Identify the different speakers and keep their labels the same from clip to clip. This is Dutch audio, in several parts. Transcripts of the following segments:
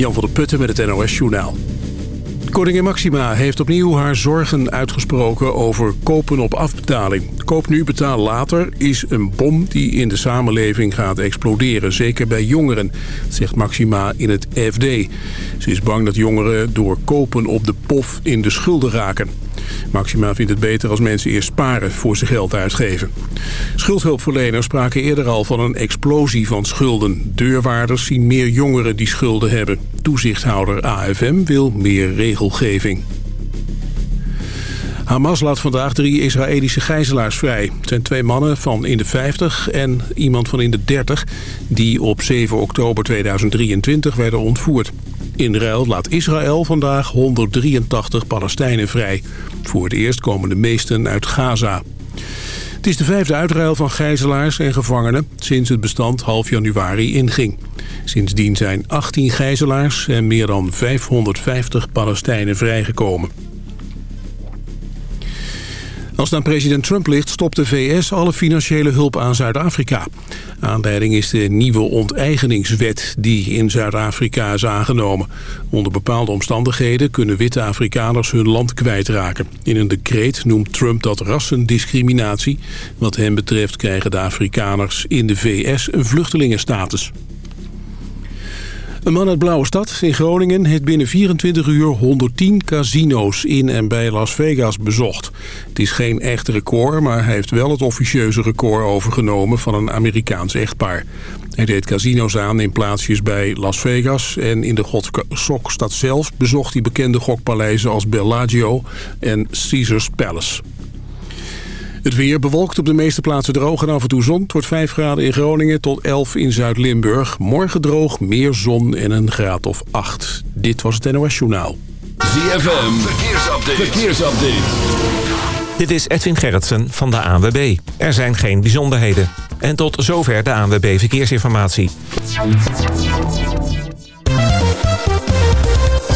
Speaker 1: Jan van der Putten met het NOS Journaal. Koningin Maxima heeft opnieuw haar zorgen uitgesproken over kopen op afbetaling. Koop nu, betaal later is een bom die in de samenleving gaat exploderen. Zeker bij jongeren, zegt Maxima in het FD. Ze is bang dat jongeren door kopen op de pof in de schulden raken. Maxima vindt het beter als mensen eerst sparen voor ze geld uitgeven. Schuldhulpverleners spraken eerder al van een explosie van schulden. Deurwaarders zien meer jongeren die schulden hebben. Toezichthouder AFM wil meer regelgeving. Hamas laat vandaag drie Israëlische gijzelaars vrij. Het zijn twee mannen van in de 50 en iemand van in de 30... die op 7 oktober 2023 werden ontvoerd. In ruil laat Israël vandaag 183 Palestijnen vrij. Voor het eerst komen de meesten uit Gaza. Het is de vijfde uitruil van gijzelaars en gevangenen sinds het bestand half januari inging. Sindsdien zijn 18 gijzelaars en meer dan 550 Palestijnen vrijgekomen. Als het aan president Trump ligt, stopt de VS alle financiële hulp aan Zuid-Afrika. Aanleiding is de nieuwe onteigeningswet die in Zuid-Afrika is aangenomen. Onder bepaalde omstandigheden kunnen witte Afrikaners hun land kwijtraken. In een decreet noemt Trump dat rassendiscriminatie. Wat hem betreft krijgen de Afrikaners in de VS een vluchtelingenstatus. Een man uit Blauwe Stad in Groningen heeft binnen 24 uur 110 casino's in en bij Las Vegas bezocht. Het is geen echt record, maar hij heeft wel het officieuze record overgenomen van een Amerikaans echtpaar. Hij deed casino's aan in plaatsjes bij Las Vegas en in de gokstad zelf bezocht hij bekende gokpaleizen als Bellagio en Caesars Palace. Het weer bewolkt op de meeste plaatsen droog en af en toe zon. Het wordt 5 graden in Groningen tot 11 in Zuid-Limburg. Morgen droog, meer zon en een graad of 8. Dit was het NOS Journaal.
Speaker 2: ZFM, verkeersupdate. verkeersupdate.
Speaker 3: Dit is Edwin Gerritsen van de ANWB. Er zijn geen bijzonderheden. En tot zover de ANWB Verkeersinformatie.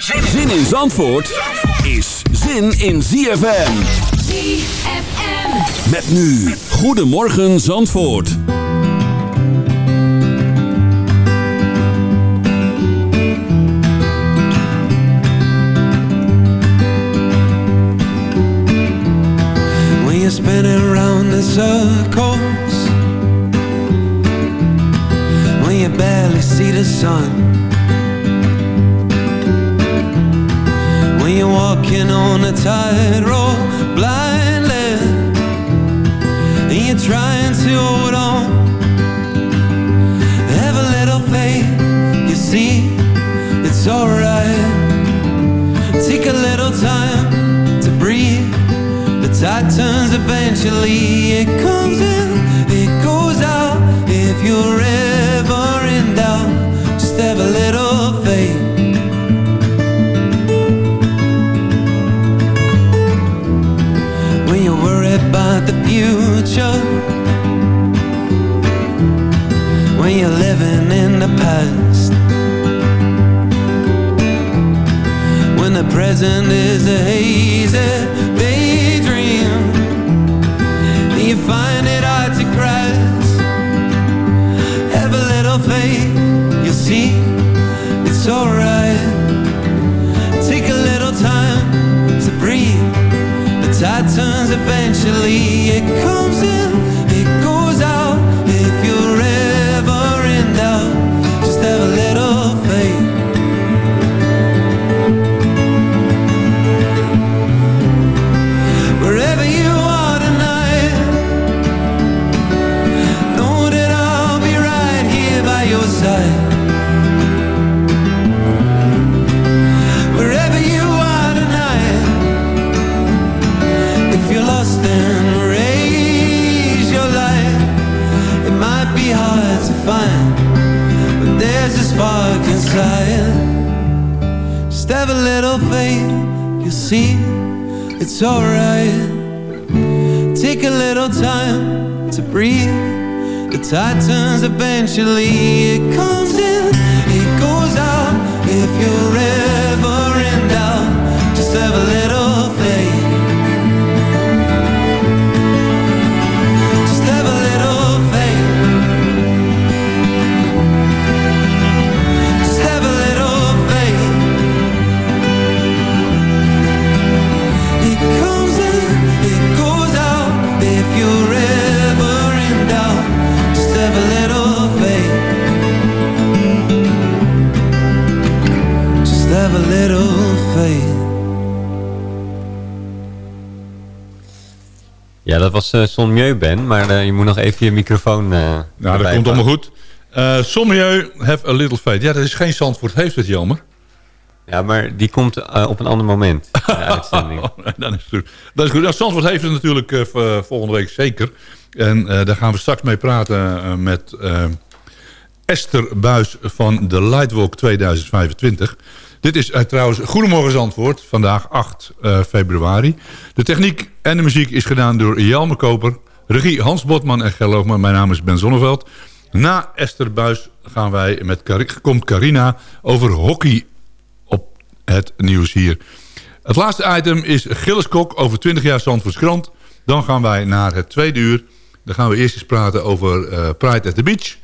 Speaker 2: Zin in Zandvoort is zin in ZFM.
Speaker 4: ZFM.
Speaker 2: Met nu, Goedemorgen Zandvoort.
Speaker 5: When you're spinning around in circles When you barely see the sun walking on a tightrope blindly. And you're trying to hold on. Have a little faith, you see, it's alright. Take a little time to breathe. The tide turns eventually It comes in, it goes out. If you're ever in doubt Just have a little
Speaker 4: dat was uh, Son Mieu, Ben. Maar eh, je moet nog even je microfoon... eh
Speaker 6: Nou, dat komt allemaal goed. Uh, Sommieu, have a little faith. Ja, dat is geen Zandvoort, heeft het jammer.
Speaker 4: Ja, maar die komt eh, op een ander moment. De uitzending.
Speaker 6: is goed. Dat is goed. Nou, Zandvoort heeft het natuurlijk eh, volgende week zeker. En eh, daar gaan we straks mee praten eh, met eh, Esther Buis van de Lightwalk 2025. Dit is eh, trouwens Goedemorgen Zandvoort, vandaag 8 eh, februari. De techniek en de muziek is gedaan door Jelme Koper. Regie Hans Botman en geloof me, mijn naam is Ben Zonneveld. Na Esther Buis gaan wij met komt Carina over hockey op het nieuws hier. Het laatste item is Gilles Kok over 20 jaar Zandvoorts krant. Dan gaan wij naar het tweede uur. Dan gaan we eerst eens praten over eh, Pride at the Beach.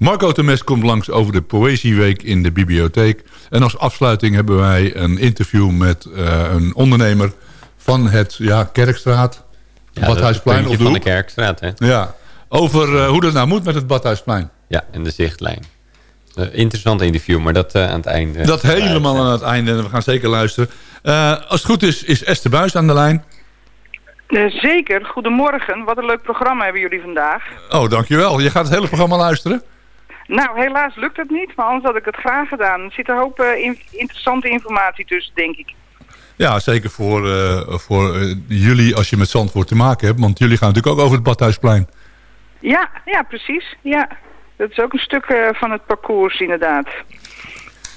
Speaker 6: Marco Temes komt langs over de Poëzieweek in de bibliotheek. En als afsluiting hebben wij een interview met eh, een ondernemer van het ja, Kerkstraat.
Speaker 4: Ja,
Speaker 6: Badhuisplein
Speaker 4: puntje
Speaker 6: de
Speaker 4: van de. Kerkstraat, hè?
Speaker 6: Ja, over eh, hoe dat nou moet met het Badhuisplein.
Speaker 4: Ja, en de zichtlijn. Eh, interessant interview, maar dat eh, aan het einde.
Speaker 6: Dat helemaal aan het einde. En we gaan zeker luisteren. Eh, als het goed is, is Esther Buis aan de lijn.
Speaker 7: Zeker, goedemorgen. Wat een leuk programma hebben jullie vandaag.
Speaker 6: Oh, dankjewel. Je gaat het hele programma luisteren?
Speaker 7: Nou, helaas lukt het niet, maar anders had ik het graag gedaan. Er zit een hoop eh, in- interessante informatie tussen, denk ik.
Speaker 6: Ja, zeker voor, eh, voor eh, jullie als je met Zandvoort te maken hebt. Want jullie gaan natuurlijk ook over het Badhuisplein.
Speaker 7: Ja, ja, precies. Ja, dat is ook een stuk van het parcours, inderdaad.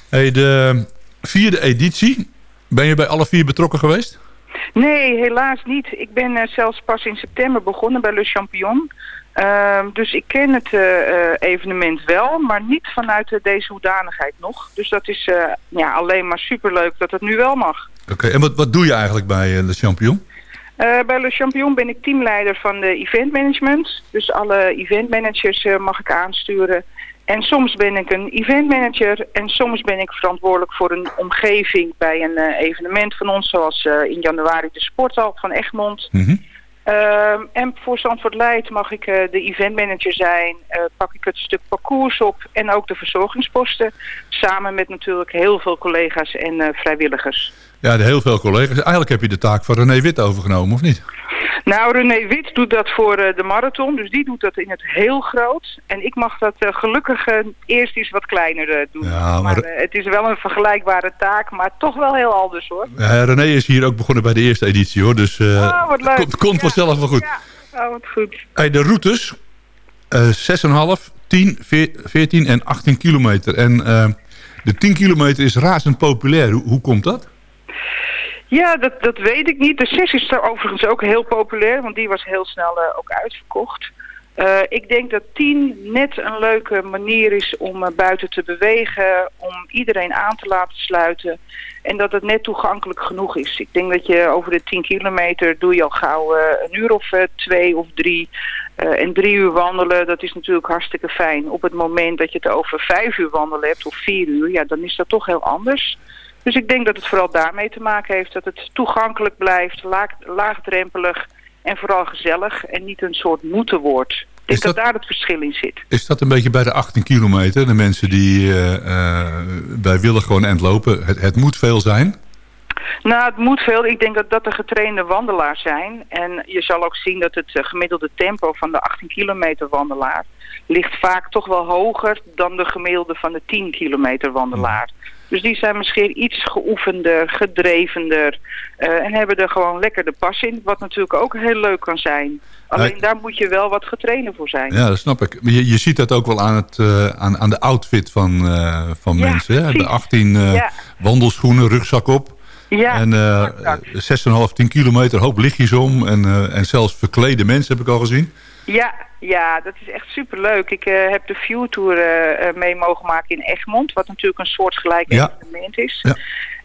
Speaker 6: Hey, de vierde editie. Ben je bij alle vier betrokken geweest?
Speaker 7: Nee, helaas niet. Ik ben eh, zelfs pas in september begonnen bij Le Champion. Ehm, dus ik ken het eh, eh, evenement wel, maar niet vanuit deze hoedanigheid nog. Dus dat is ja, alleen maar superleuk dat het nu wel mag.
Speaker 6: Oké, en wat, wat doe je eigenlijk bij de Champion?
Speaker 7: Bij Le Champion ben ik teamleider van de event management. Dus alle event managers eh, mag ik aansturen. En soms ben ik een event manager en soms ben ik verantwoordelijk voor een omgeving bij een eh, evenement van ons, zoals eh, in januari de Sporthal van Egmond.
Speaker 6: Mhm.
Speaker 7: Ehm, en voor Zandvoort Leid mag ik eh, de event manager zijn, pak ik het stuk parcours op en ook de verzorgingsposten. Samen met natuurlijk heel veel collega's en vrijwilligers.
Speaker 6: Ja, heel veel collega's. Eigenlijk heb je de taak van René Wit overgenomen, of niet?
Speaker 7: Nou, René Wit doet dat voor eh, de marathon, dus die doet dat in het heel groot. En ik mag dat eh, gelukkig eh, eerst iets wat kleiner doen.
Speaker 6: Ja, maar-
Speaker 7: maar het is wel een vergelijkbare taak, maar toch wel heel anders hoor.
Speaker 6: Eh, René is hier ook begonnen bij de eerste editie, hoor. Dus
Speaker 7: Oh, wat leuk.
Speaker 6: komt, komt
Speaker 7: Ja.
Speaker 6: vanzelf wel goed.
Speaker 7: Ja, oh, wat goed.
Speaker 6: Hey, de routes, eh 6,5, 10, veer- 14 en 18 kilometer. En de 10 kilometer is razend populair. Hoe, hoe komt dat?
Speaker 7: Ja, dat, dat weet ik niet. De 6 is er overigens ook heel populair, want die was heel snel eh, ook uitverkocht. Eh, ik denk dat 10 net een leuke manier is om eh, buiten te bewegen, om iedereen aan te laten sluiten. En dat het net toegankelijk genoeg is. Ik denk dat je over de 10 kilometer doe je al gauw een uur of twee of drie. En drie uur wandelen, dat is natuurlijk hartstikke fijn. Op het moment dat je het over vijf uur wandelen hebt of vier uur, ja, dan is dat toch heel anders. Dus ik denk dat het vooral daarmee te maken heeft dat het toegankelijk blijft, laag, laagdrempelig en vooral gezellig en niet een soort moeten wordt. Ik denk
Speaker 6: Is
Speaker 7: dat...
Speaker 6: dat-
Speaker 7: daar het verschil in zit.
Speaker 6: Is dat een beetje bij de 18 kilometer? De mensen die wij willen gewoon end lopen. Het, het moet veel zijn.
Speaker 7: Nou, het moet veel. Ik denk dat dat de getrainde wandelaars zijn. En je zal ook zien dat het eh, gemiddelde tempo van de 18 kilometer wandelaar ligt vaak toch wel hoger dan de gemiddelde van de 10 kilometer wandelaar. Dus die zijn misschien iets geoefender, gedrevender eh, en hebben er gewoon lekker de pas in. Wat natuurlijk ook heel leuk kan zijn. Alleen daar moet je wel wat getrainer voor zijn.
Speaker 6: Ja, dat snap ik. Je, je ziet dat ook wel aan, het, eh, aan, aan de outfit van, eh, van
Speaker 7: Ja,
Speaker 6: mensen. Hè? De
Speaker 7: precies.
Speaker 6: 18 eh,
Speaker 7: Ja.
Speaker 6: wandelschoenen, rugzak op.
Speaker 7: Ja,
Speaker 6: en
Speaker 7: exact.
Speaker 6: 6,5, 10 kilometer, hoop lichtjes om. En, en zelfs verklede mensen heb ik al gezien.
Speaker 7: Ja, ja, dat is echt superleuk. Ik eh, heb de View Tour eh, eh, mee mogen maken in Egmond, wat natuurlijk een soortgelijk
Speaker 6: Ja.
Speaker 7: evenement is.
Speaker 6: Ja.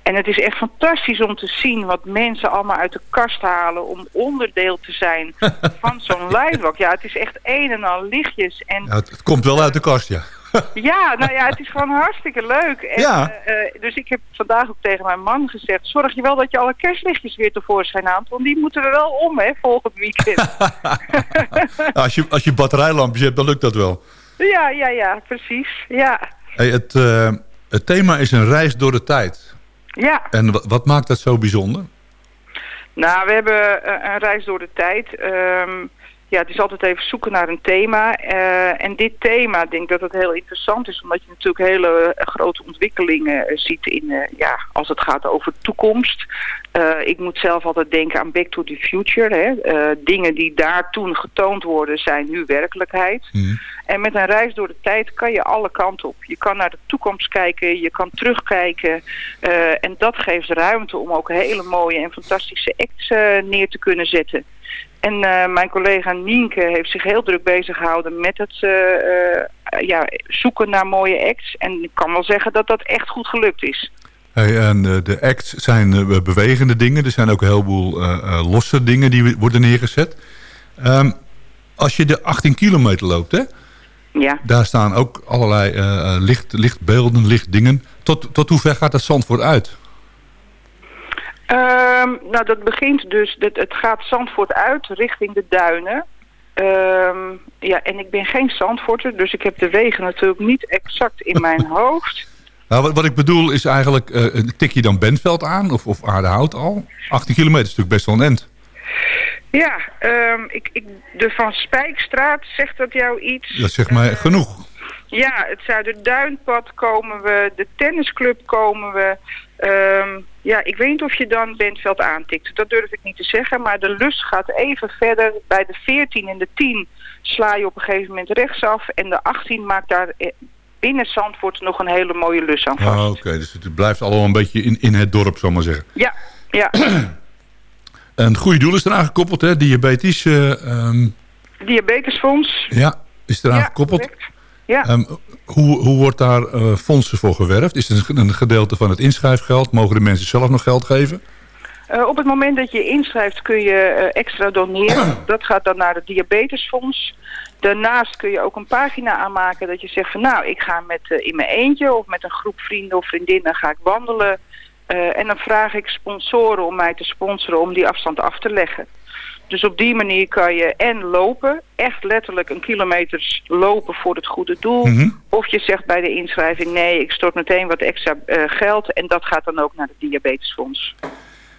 Speaker 7: En het is echt fantastisch om te zien wat mensen allemaal uit de kast halen om onderdeel te zijn van zo'n livewalk. Ja, het is echt een en al lichtjes. En
Speaker 6: Ja, het, het komt wel uit de kast, ja.
Speaker 7: ja, nou ja, het is gewoon hartstikke leuk. En,
Speaker 6: Ja.
Speaker 7: eh, eh, dus ik heb vandaag ook tegen mijn man gezegd... zorg je wel dat je alle kerstlichtjes weer tevoorschijn haalt... want die moeten er wel om, hè, volgend weekend.
Speaker 6: als, je, als je batterijlampjes hebt, dan lukt dat wel.
Speaker 7: ja, ja, ja, precies. Ja,
Speaker 6: Hey, het, eh, het thema is een reis door de tijd.
Speaker 7: Ja.
Speaker 6: En wat, maakt dat zo bijzonder?
Speaker 7: Nou, we hebben eh, een reis door de tijd. Ehm, ja, het is altijd even zoeken naar een thema. Eh, en dit thema, ik denk dat het heel interessant is, omdat je natuurlijk hele grote ontwikkelingen eh, ziet in, eh, ja, als het gaat over toekomst. Ik moet zelf altijd denken aan Back to the Future. Hè. Dingen die daar toen getoond worden, zijn nu werkelijkheid.
Speaker 6: Mhm.
Speaker 7: En met een reis door de tijd kan je alle kanten op. Je kan naar de toekomst kijken, je kan terugkijken. en dat geeft ruimte om ook hele mooie en fantastische acts neer te kunnen zetten. En eh, mijn collega Nienke heeft zich heel druk bezig gehouden met het eh, eh, ja, zoeken naar mooie acts. En ik kan wel zeggen dat dat echt goed gelukt is.
Speaker 6: Hey, en de acts zijn bewegende dingen. Er zijn ook een heleboel losse dingen die worden neergezet. Ehm, als je de 18 kilometer loopt, hè,
Speaker 7: Ja.
Speaker 6: daar staan ook allerlei licht, lichtbeelden, lichtdingen. Tot, tot hoe ver gaat dat Zandvoort uit?
Speaker 7: Ehm, nou, dat begint dus, het, het gaat Zandvoort uit richting de duinen. Ehm, ja, en ik ben geen Zandvoorter, dus ik heb de wegen natuurlijk niet exact in mijn hoofd.
Speaker 6: Nou, wat, wat ik bedoel is eigenlijk, eh, tik je dan Bentveld aan of, of Aardehout al? 18 kilometer is natuurlijk best wel een end.
Speaker 7: Ja, ehm, ik, ik, de Van Spijkstraat, zegt dat jou iets?
Speaker 6: Dat zegt mij genoeg.
Speaker 7: Ja, het Zuiderduinpad komen we, de tennisclub komen we. Ehm, ja, ik weet niet of je dan Bentveld aantikt. Dat durf ik niet te zeggen. Maar de lus gaat even verder. Bij de 14 en de 10 sla je op een gegeven moment rechtsaf. En de 18 maakt daar eh, binnen Zandvoort nog een hele mooie lus aan vast.
Speaker 6: Ah, Oké, dus het blijft allemaal een beetje in, in het dorp, zal ik maar zeggen.
Speaker 7: Ja, ja.
Speaker 6: Een goede doel is eraan gekoppeld, hè? Diabetes, eh, ehm,
Speaker 7: Diabetesfonds.
Speaker 6: ja, is eraan
Speaker 7: Ja,
Speaker 6: gekoppeld.
Speaker 7: correct. Ja.
Speaker 6: Ehm, hoe, hoe wordt daar eh, fondsen voor gewerfd? Is het een, gedeelte van het inschrijfgeld? Mogen de mensen zelf nog geld geven?
Speaker 7: Eh, op het moment dat je inschrijft kun je eh, extra doneren. Dat gaat dan naar het diabetesfonds. Daarnaast kun je ook een pagina aanmaken dat je zegt van nou, ik ga met, in mijn eentje of met een groep vrienden of vriendinnen ga ik wandelen. En dan vraag ik sponsoren om mij te sponsoren om die afstand af te leggen. Dus op die manier kan je en lopen, echt letterlijk een kilometer lopen voor het goede doel.
Speaker 6: Mhm.
Speaker 7: Of je zegt bij de inschrijving nee, ik stort meteen wat extra eh, geld en dat gaat dan ook naar het diabetesfonds.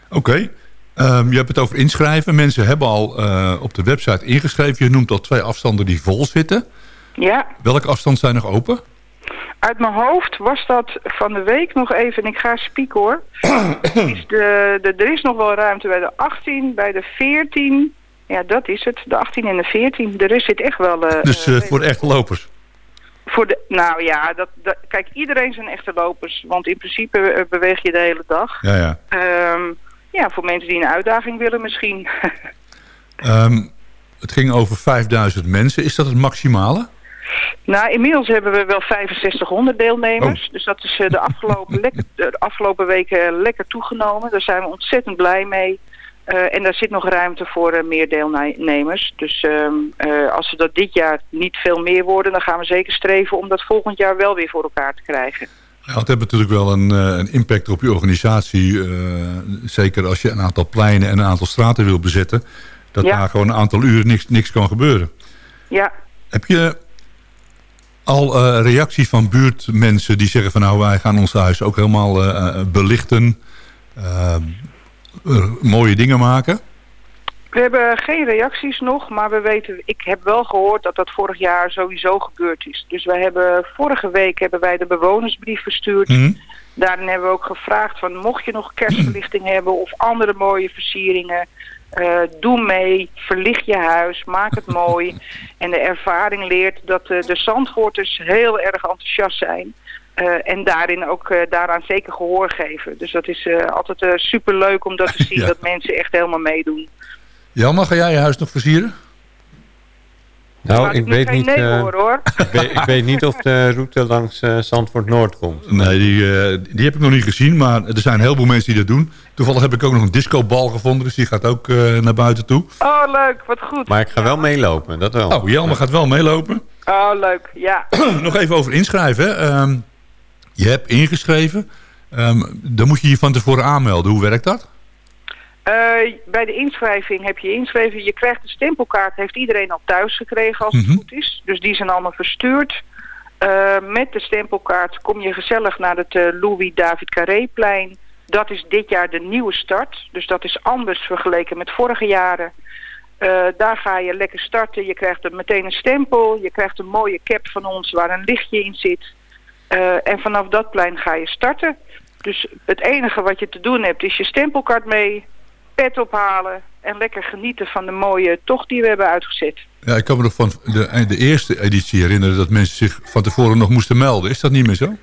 Speaker 6: Oké. Ehm, je hebt het over inschrijven. Mensen hebben al eh, op de website ingeschreven. Je noemt al twee afstanden die vol zitten.
Speaker 7: Ja,
Speaker 6: Welke afstanden zijn nog open?
Speaker 7: Uit mijn hoofd was dat van de week nog even, en ik ga spieken hoor. is de, de, er is nog wel ruimte bij de 18, bij de 14. Ja, dat is het. De 18 en de 14. De rest zit echt wel... eh,
Speaker 6: Dus
Speaker 7: eh,
Speaker 6: eh, voor de echte lopers.
Speaker 7: voor de, nou ja, dat, dat, kijk, iedereen zijn echte lopers. Want in principe beweeg je de hele dag.
Speaker 6: Ja, ja.
Speaker 7: Ehm, ja, voor mensen die een uitdaging willen misschien.
Speaker 6: Ehm, het ging over 5000 mensen. Is dat het maximale?
Speaker 7: Nou, inmiddels hebben we wel 6500 deelnemers. Dus dat is eh, de, afgelopen lekker, de afgelopen weken lekker toegenomen. Daar zijn we ontzettend blij mee. Eh, en daar zit nog ruimte voor eh, meer deelnemers. Dus ehm, eh, als we dat dit jaar niet veel meer worden... dan gaan we zeker streven om dat volgend jaar wel weer voor elkaar te krijgen.
Speaker 6: Ja, het heeft natuurlijk wel een, eh, een impact op je organisatie. eh, zeker als je een aantal pleinen en een aantal straten wil bezetten. Dat
Speaker 7: Ja.
Speaker 6: daar gewoon een aantal uren niks, niks kan gebeuren.
Speaker 7: Ja,
Speaker 6: Heb je al eh, reactie van buurtmensen die zeggen van nou wij gaan ons huis ook helemaal eh, eh, belichten. mooie dingen maken.
Speaker 7: we hebben geen reacties nog, maar we weten, ik heb wel gehoord dat dat vorig jaar sowieso gebeurd is. Dus wij hebben, vorige week hebben wij de bewonersbrief verstuurd.
Speaker 6: Mhm.
Speaker 7: Daarin hebben we ook gevraagd van mocht je nog kerstverlichting hebben of andere mooie versieringen. Eh, doe mee, verlicht je huis, maak het mooi. En de ervaring leert dat eh, de Zandvoorters heel erg enthousiast zijn. Eh, en daarin ook daaraan zeker gehoor geven. Dus dat is altijd super leuk om dat te zien
Speaker 6: Ja.
Speaker 7: dat mensen echt helemaal meedoen.
Speaker 6: Jelmer, ga jij je huis nog versieren?
Speaker 4: Nou,
Speaker 7: Laat
Speaker 4: ik weet, niet,
Speaker 7: nee
Speaker 4: eh,
Speaker 7: horen hoor.
Speaker 4: ik, weet, ik weet niet of de route langs eh, Zandvoort Noord komt.
Speaker 6: Nee, die, eh, die heb ik nog niet gezien, maar er zijn heel veel mensen die dat doen. Toevallig heb ik ook nog een discobal gevonden, dus die gaat ook eh, naar buiten toe.
Speaker 7: Oh leuk, wat goed.
Speaker 4: Maar ik ga wel meelopen, dat wel.
Speaker 6: Oh, Jelmer gaat wel meelopen.
Speaker 7: Oh leuk, ja.
Speaker 6: nog even over inschrijven. Ehm, je hebt ingeschreven. Ehm, dan moet je je van tevoren aanmelden. Hoe werkt dat?
Speaker 7: Eh, bij de inschrijving heb je ingeschreven. Je krijgt de stempelkaart, heeft iedereen al thuis gekregen als het
Speaker 6: Mhm.
Speaker 7: goed is. Dus die zijn allemaal verstuurd. Eh, met de stempelkaart kom je gezellig naar het eh, Louis David Carréplein. Dat is dit jaar de nieuwe start. Dus dat is anders vergeleken met vorige jaren. Daar ga je lekker starten. Je krijgt er meteen een stempel. Je krijgt een mooie cap van ons waar een lichtje in zit. En vanaf dat plein ga je starten. Dus het enige wat je te doen hebt is je stempelkaart mee, pet ophalen en lekker genieten van de mooie tocht die we hebben uitgezet.
Speaker 6: Ja, ik kan me nog van de, de eerste editie herinneren dat mensen zich van tevoren nog moesten melden. Is dat niet meer zo?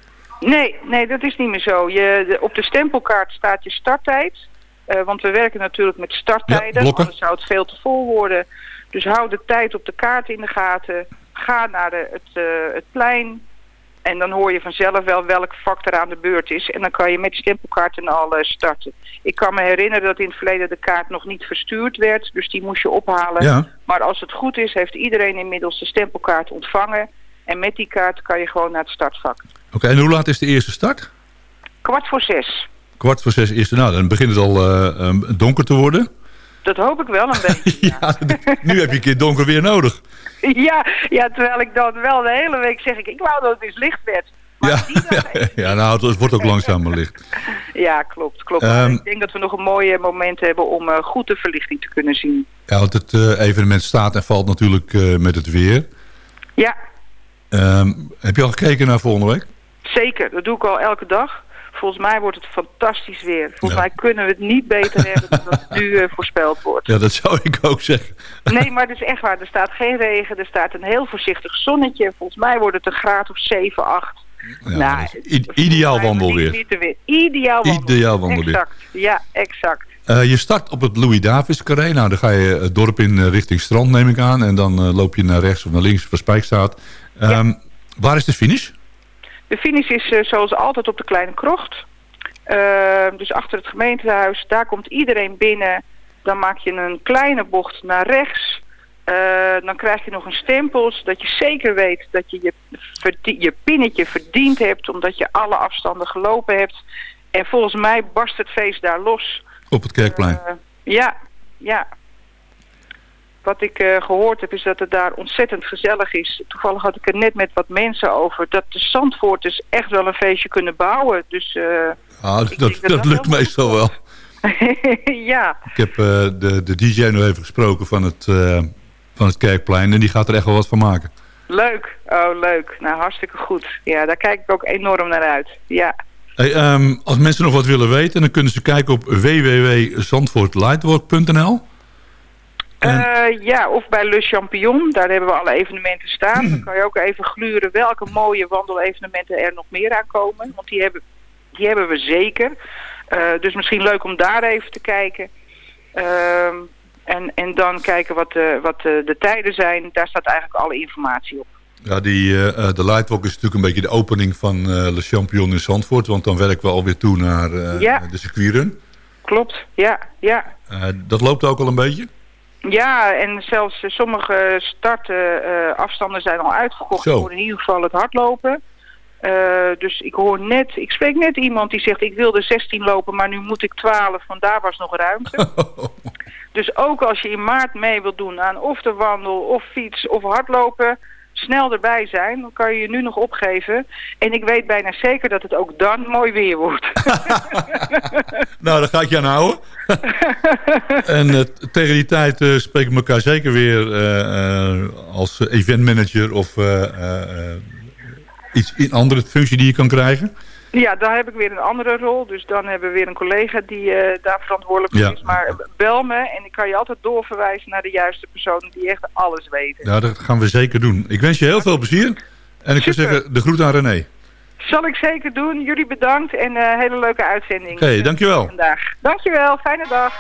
Speaker 7: Nee, nee, dat is niet meer zo. Je, de- op de stempelkaart staat je starttijd. Eh, want we werken natuurlijk met starttijden, anders zou het veel te vol worden. Dus hou de tijd op de kaart in de gaten. Ga naar de, het, eh, het plein. En dan hoor je vanzelf wel welk vak er aan de beurt is. En dan kan je met die stempelkaart en al eh, starten. Ik kan me herinneren dat in het verleden de kaart nog niet verstuurd werd. Dus die moest je ophalen.
Speaker 6: Ja.
Speaker 7: Maar als het goed is, heeft iedereen inmiddels de stempelkaart ontvangen. En met die kaart kan je gewoon naar het startvak.
Speaker 6: Oké, en hoe laat is de eerste start?
Speaker 7: Kwart voor zes.
Speaker 6: Kwart voor zes is Nou, dan begint het al eh, ehm, donker te worden.
Speaker 7: Dat hoop ik wel een beetje.
Speaker 6: Ja, nu heb je een keer donker weer nodig.
Speaker 7: Ja, ja, terwijl ik dan wel de hele week zeg ik, ik wou dat het eens licht werd.
Speaker 6: Ja, ja, nou, het wordt ook langzamer licht.
Speaker 7: Ja, klopt, klopt.
Speaker 6: Ehm,
Speaker 7: ik denk dat we nog een mooie moment hebben om eh, goed de verlichting te kunnen zien.
Speaker 6: Ja, want het eh, evenement staat en valt natuurlijk eh, met het weer.
Speaker 7: Ja,
Speaker 6: Ehm, heb je al gekeken naar volgende week?
Speaker 7: zeker. Dat doe ik al elke dag. Volgens mij wordt het fantastisch weer. Volgens
Speaker 6: Ja.
Speaker 7: mij kunnen we het niet beter hebben dan dat het nu voorspeld wordt.
Speaker 6: Ja, dat zou ik ook zeggen.
Speaker 7: Nee, maar het is echt waar. Er staat geen regen. Er staat een heel voorzichtig zonnetje. Volgens mij wordt het een graad of 7, 8.
Speaker 6: Ja,
Speaker 7: Nou,
Speaker 6: ideaal wandelweer.
Speaker 7: Ideaal wandelweer.
Speaker 6: Ideaal wandelweer.
Speaker 7: Exact. Ja, exact.
Speaker 6: Eh, je start op het Louis Davis carré. Nou, dan ga je het dorp in eh, richting strand, neem ik aan. En dan eh, loop je naar rechts of naar links voor Spijkstraat. Ehm, Waar is de finish?
Speaker 7: De finish is zoals altijd op de Kleine Krocht. Eh, dus achter het gemeentehuis. Daar komt iedereen binnen. Dan maak je een kleine bocht naar rechts. Eh, dan krijg je nog een stempel, zodat je zeker weet dat je je, je pinnetje verdiend hebt, omdat je alle afstanden gelopen hebt. En volgens mij barst het feest daar los.
Speaker 6: Op het Kerkplein.
Speaker 7: Eh, ja, ja. Wat ik eh, gehoord heb is dat het daar ontzettend gezellig is. Toevallig had ik er net met wat mensen over. Dat de Zandvoorters echt wel een feestje kunnen bouwen. Dus
Speaker 6: dat, dat,
Speaker 7: dat
Speaker 6: lukt meestal wel.
Speaker 7: ja,
Speaker 6: Ik heb de, de DJ nog even gesproken van het, van het Kerkplein. En die gaat er echt wel wat van maken.
Speaker 7: leuk. Oh, leuk. Nou, hartstikke goed. Ja, daar kijk ik ook enorm naar uit. Ja.
Speaker 6: Hey, ehm, als mensen nog wat willen weten, dan kunnen ze kijken op www.zandvoortlightwork.nl. En-
Speaker 7: Eh, ja, of bij Le Champignon. Daar hebben we alle evenementen staan. Dan kan je ook even gluren welke mooie wandelevenementen er nog meer aankomen. Want die hebben, die hebben we zeker. Eh, dus misschien leuk om daar even te kijken. Ehm, en, en dan kijken wat, de, wat de, de tijden zijn. Daar staat eigenlijk alle informatie op.
Speaker 6: Ja, die, eh, eh, de Lightwalk is natuurlijk een beetje de opening van eh Le Champion in Zandvoort. Want dan werken we alweer toe naar eh,
Speaker 7: Ja.
Speaker 6: de circuitrun.
Speaker 7: Klopt, ja, ja.
Speaker 6: Eh, dat loopt ook al een beetje.
Speaker 7: Ja, en zelfs eh, sommige startafstanden zijn al uitgekocht
Speaker 6: Zo.
Speaker 7: voor in ieder geval het hardlopen. Eh, dus ik hoor net, ik spreek net iemand die zegt ik wilde 16 lopen, maar nu moet ik 12, want daar was nog ruimte. dus ook als je in maart mee wilt doen aan of de wandel, of fiets, of hardlopen, snel erbij zijn, dan kan je je nu nog opgeven. En ik weet bijna zeker dat het ook dan mooi weer wordt.
Speaker 6: Nou, daar ga ik je aan houden. en eh, tegen die tijd eh, spreken we elkaar zeker weer eh, als eventmanager of iets in andere functie die je kan krijgen.
Speaker 7: Ja, daar heb ik weer een andere rol. Dus dan hebben we weer een collega die eh, daar verantwoordelijk voor
Speaker 6: Ja.
Speaker 7: is. Maar bel me en ik kan je altijd doorverwijzen naar de juiste personen die echt alles weten.
Speaker 6: Ja, dat gaan we zeker doen. Ik wens je heel veel plezier. En ik zou
Speaker 7: Super.
Speaker 6: zeggen, de groet aan René.
Speaker 5: Zal ik zeker doen. Jullie bedankt en een hele leuke uitzending.
Speaker 6: Oké, dankjewel.
Speaker 5: Vandaag. Dankjewel, fijne dag.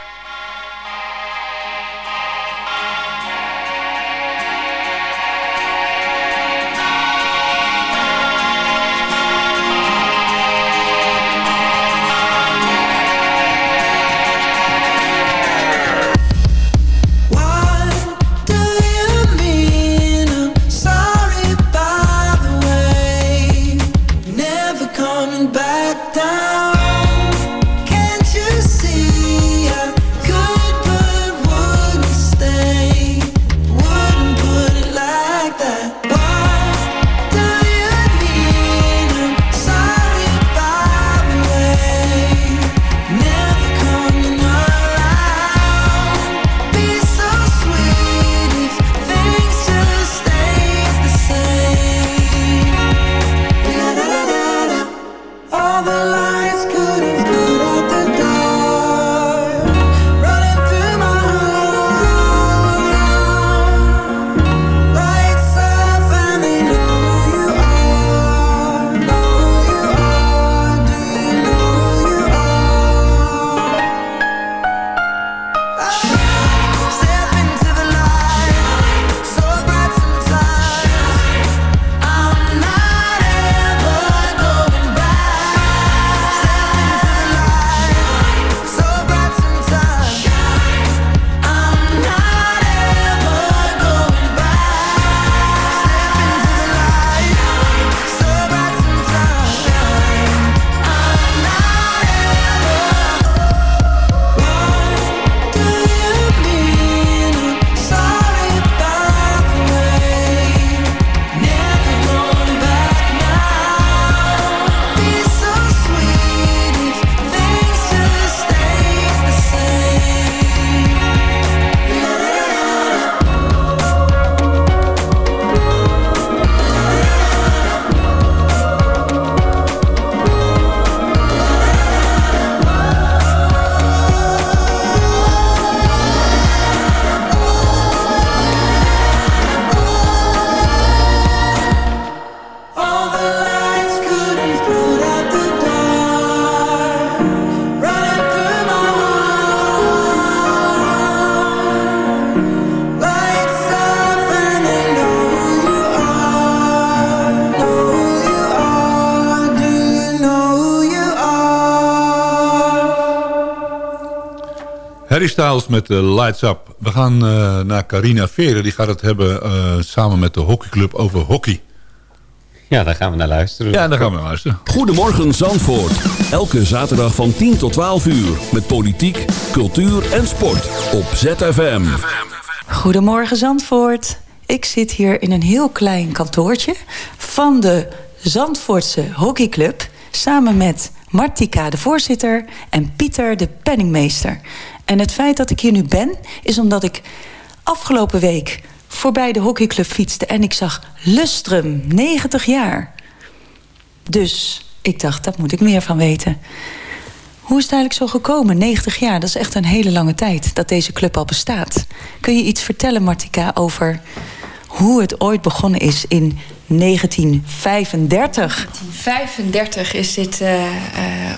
Speaker 6: Harry Styles met de Lights Up. We gaan eh, naar Carina Veren. Die gaat het hebben eh, samen met de hockeyclub over hockey.
Speaker 4: Ja, daar gaan we naar luisteren.
Speaker 6: Ja, daar gaan we naar luisteren.
Speaker 2: Goedemorgen Zandvoort. Elke zaterdag van 10 tot 12 uur. Met politiek, cultuur en sport. Op ZFM.
Speaker 8: Goedemorgen Zandvoort. Ik zit hier in een heel klein kantoortje van de Zandvoortse hockeyclub... samen met Martika, de voorzitter, en Pieter, de penningmeester. En het feit dat ik hier nu ben, is omdat ik afgelopen week... voorbij de hockeyclub fietste en ik zag Lustrum, 90 jaar. Dus ik dacht, daar moet ik meer van weten. Hoe is het eigenlijk zo gekomen? 90 jaar, dat is echt een hele lange tijd dat deze club al bestaat. Kun je iets vertellen, Martika, over hoe het ooit begonnen is in 1935?
Speaker 9: 1935 is dit eh, eh,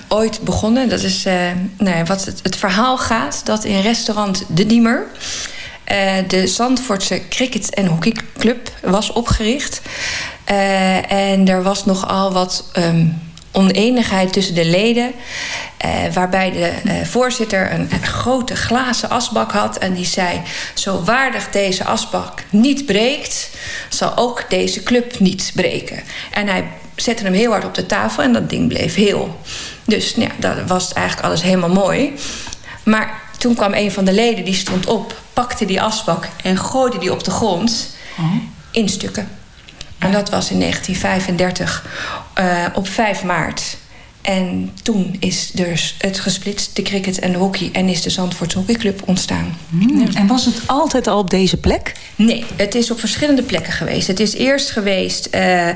Speaker 9: ooit begonnen. Dat is eh, nou ja, wat het, het verhaal gaat dat in restaurant De Diemer de Zandvoortse Cricket en Hockeyclub was opgericht. En er was nogal wat ehm, oneenigheid tussen de leden. eh, waarbij de eh, voorzitter een, een grote glazen asbak had. En die zei: Zo waardig deze asbak niet breekt, zal ook deze club niet breken. En hij zette hem heel hard op de tafel en dat ding bleef heel. Dus nou ja, dat was eigenlijk alles helemaal mooi. Maar toen kwam een van de leden, die stond op, pakte die asbak en gooide die op de grond in stukken. En dat was in 1935 eh, op 5 maart. En toen is dus het gesplitst, de cricket en de hockey... en is de Zandvoortse Hockeyclub ontstaan.
Speaker 8: Hmm, En was het altijd al op deze plek?
Speaker 9: Nee, het is op verschillende plekken geweest. Het is eerst geweest eh, eh,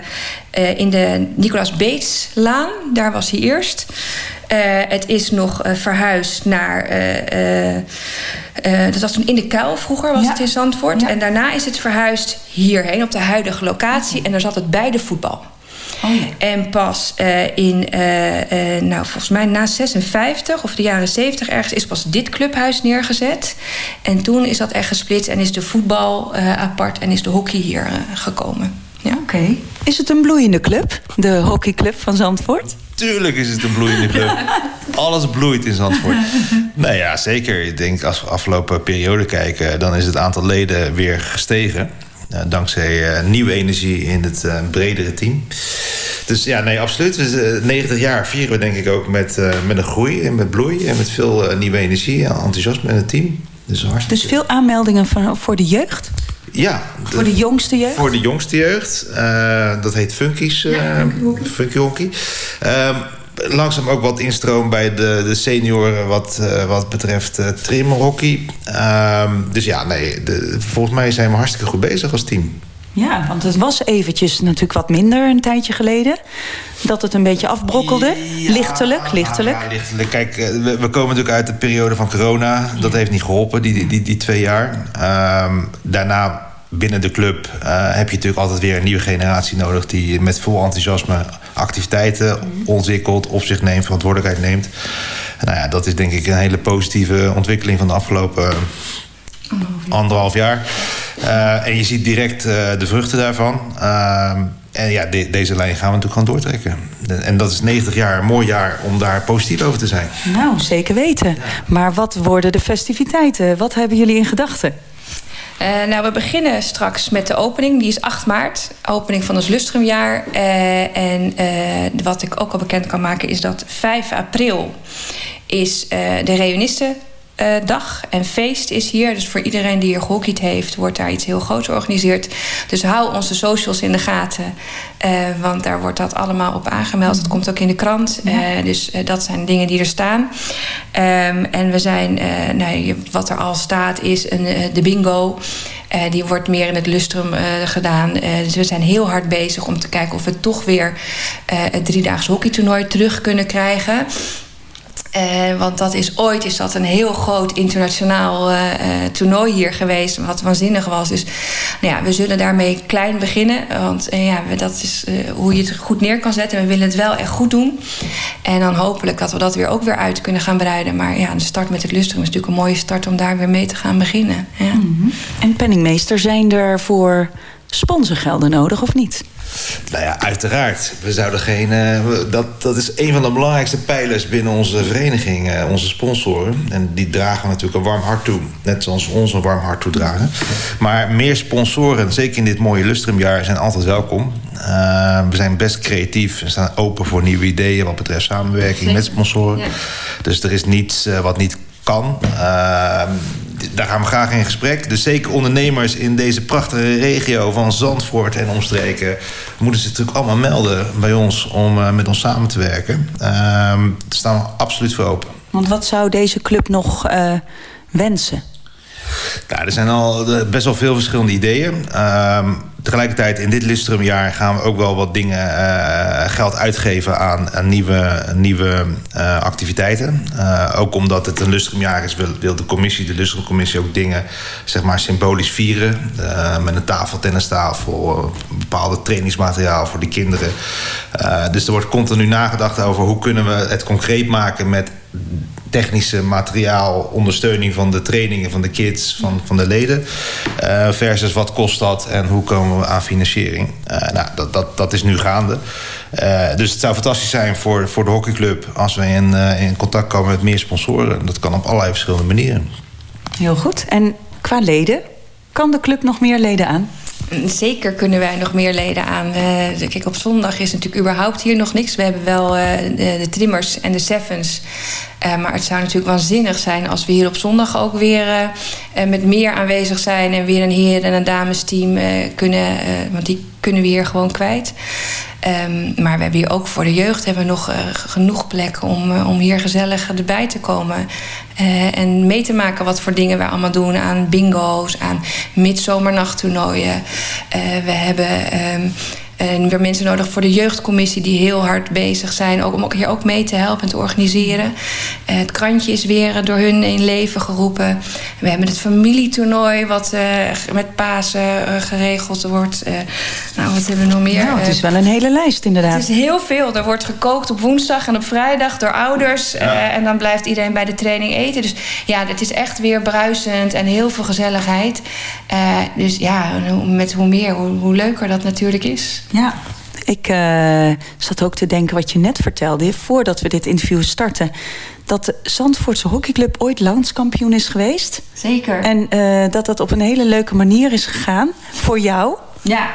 Speaker 9: in de Nicolaas Beetslaan. Daar was hij eerst. Het is nog verhuisd naar... eh, eh, eh, dat was toen in de kuil vroeger, was
Speaker 8: Ja.
Speaker 9: het in Zandvoort. En daarna is het verhuisd hierheen, op de huidige locatie. En daar zat het bij de voetbal. En pas in, nou volgens mij na 56 of de jaren 70 ergens is pas dit clubhuis neergezet. En toen is dat echt gesplitst en is de voetbal apart en is de hockey hier gekomen.
Speaker 8: Ja. Oké. Is het een bloeiende club, de hockeyclub van Zandvoort?
Speaker 10: Tuurlijk is het een bloeiende club. Alles bloeit in Zandvoort. Nou ja, zeker. Ik denk als we afgelopen periode kijken... dan is het aantal leden weer gestegen. dankzij uh, nieuwe energie in het uh, bredere team. Dus ja, nee, absoluut. Dus, uh, 90 jaar vieren we denk ik ook met, met een groei en met bloei... en met veel nieuwe energie en enthousiasme in het team.
Speaker 8: Dus, dus veel aanmeldingen voor de jeugd?
Speaker 10: Ja.
Speaker 8: Voor de jongste jeugd?
Speaker 10: Voor de jongste jeugd. Uh, dat heet Funkies. Uh, ja, funky Hockey. Uh, langzaam ook wat instroom bij de, de senioren wat, uh, wat betreft trimhockey. dus ja, nee, de, volgens mij zijn we hartstikke goed bezig als team.
Speaker 8: Ja, want het was eventjes natuurlijk wat minder een tijdje geleden. Dat het een beetje afbrokkelde. lichtelijk, lichtelijk.
Speaker 10: Ja, lichtelijk. Kijk, we, we, komen natuurlijk uit de periode van corona. Dat heeft niet geholpen, die, die, die, twee jaar. Um, daarna binnen de club uh, heb je natuurlijk altijd weer een nieuwe generatie nodig... die met vol enthousiasme activiteiten ontwikkelt, op zich neemt, verantwoordelijkheid neemt. Nou ja, dat is denk ik een hele positieve ontwikkeling van de afgelopen anderhalf jaar. Uh, en je ziet direct uh, de vruchten daarvan. Uh, en ja, de, deze lijn gaan we natuurlijk gewoon doortrekken. En dat is 90 jaar, een mooi jaar om daar positief over te zijn.
Speaker 8: Nou, zeker weten. Ja. Maar wat worden de festiviteiten? Wat hebben jullie in gedachten?
Speaker 9: Uh, nou, we beginnen straks met de opening. Die is 8 maart. Opening van ons lustrumjaar. Uh, en uh, wat ik ook al bekend kan maken is dat 5 april is de reunisten uh, dag en feest is hier. Dus voor iedereen die hier gehockeyd heeft, wordt daar iets heel groots georganiseerd. Dus hou onze socials in de gaten. Uh, want daar wordt dat allemaal op aangemeld. Dat komt ook in de krant. Uh, dus dat zijn dingen die er staan. Um, en we zijn, nou, wat er al staat, is een, de bingo. die wordt meer in het lustrum gedaan. dus we zijn heel hard bezig om te kijken of we toch weer het driedaagse hockeytoernooi terug kunnen krijgen. Uh, want dat is ooit is dat een heel groot internationaal uh, toernooi hier geweest. Wat waanzinnig was. Dus nou ja, we zullen daarmee klein beginnen. Want ja, dat is hoe je het goed neer kan zetten. We willen het wel echt goed doen. En dan hopelijk dat we dat weer ook weer uit kunnen gaan breiden. Maar ja, de start met het lustrum is natuurlijk een mooie start om daar weer mee te gaan beginnen.
Speaker 8: -hmm. En penningmeester, zijn er voor sponsorgelden nodig of niet?
Speaker 10: Nou ja, uiteraard. We zouden geen. Uh, dat, dat is een van de belangrijkste pijlers binnen onze vereniging, uh, onze sponsoren. En die dragen natuurlijk een warm hart toe. Net zoals we ons een warm hart toedragen. Maar meer sponsoren, zeker in dit mooie lustrumjaar, zijn altijd welkom. Uh, we zijn best creatief en staan open voor nieuwe ideeën wat betreft samenwerking met sponsoren. Ja. Dus er is niets wat niet kan. Uh, daar gaan we graag in gesprek. Dus zeker ondernemers in deze prachtige regio van Zandvoort en omstreken... moeten zich natuurlijk allemaal melden bij ons om uh, met ons samen te werken. Uh, daar staan we absoluut voor open.
Speaker 8: Want wat zou deze club nog uh, wensen?
Speaker 10: Nou, er zijn al best wel veel verschillende ideeën. Tegelijkertijd in dit lustrumjaar gaan we ook wel wat dingen uh, geld uitgeven aan, nieuwe, nieuwe uh, activiteiten. Uh, ook omdat het een lustrumjaar is, wil, de commissie, de lustrumcommissie ook dingen zeg maar symbolisch vieren. met een tafel, tennistafel, bepaalde trainingsmateriaal voor de kinderen. dus er wordt continu nagedacht over hoe kunnen we het concreet maken met technische materiaal, ondersteuning van de trainingen van de kids, van, van de leden. Uh, versus wat kost dat en hoe komen we aan financiering. Uh, nou, dat, dat, dat is nu gaande. Uh, dus het zou fantastisch zijn voor, voor de hockeyclub als we in, in contact komen met meer sponsoren. Dat kan op allerlei verschillende manieren.
Speaker 8: Heel goed. En qua leden, kan de club nog meer leden aan?
Speaker 9: Zeker kunnen wij nog meer leden aan. Uh, kijk, op zondag is natuurlijk überhaupt hier nog niks. We hebben wel uh, de, de, trimmers en de sevens. Uh, maar het zou natuurlijk waanzinnig zijn als we hier op zondag ook weer met meer aanwezig zijn. En weer een heer- en een damesteam kunnen. want die kunnen we hier gewoon kwijt. Um, maar we hebben hier ook voor de jeugd hebben we nog uh, genoeg plek om, uh, om hier gezellig erbij te komen. Uh, en mee te maken wat voor dingen we allemaal doen aan bingo's, aan midzomernachttoernooien. we hebben um, En weer mensen nodig voor de jeugdcommissie die heel hard bezig zijn. Ook, om ook hier ook mee te helpen en te organiseren. Eh, het krantje is weer door hun in leven geroepen. We hebben het familietoernooi wat uh, met Pasen uh, geregeld wordt. nou, wat hebben we nog meer?
Speaker 8: Nou, het is wel een hele lijst inderdaad.
Speaker 9: Het is heel veel. Er wordt gekookt op woensdag en op vrijdag door ouders. Ja. en dan blijft iedereen bij de training eten. Dus ja, het is echt weer bruisend en heel veel gezelligheid. dus ja, met hoe meer, hoe, hoe leuker dat natuurlijk is.
Speaker 8: Ja, ik uh, zat ook te denken wat je net vertelde... voordat we dit interview starten... dat de Zandvoortse hockeyclub ooit landskampioen is geweest.
Speaker 9: Zeker.
Speaker 8: En uh, dat dat op een hele leuke manier is gegaan voor jou.
Speaker 9: Ja.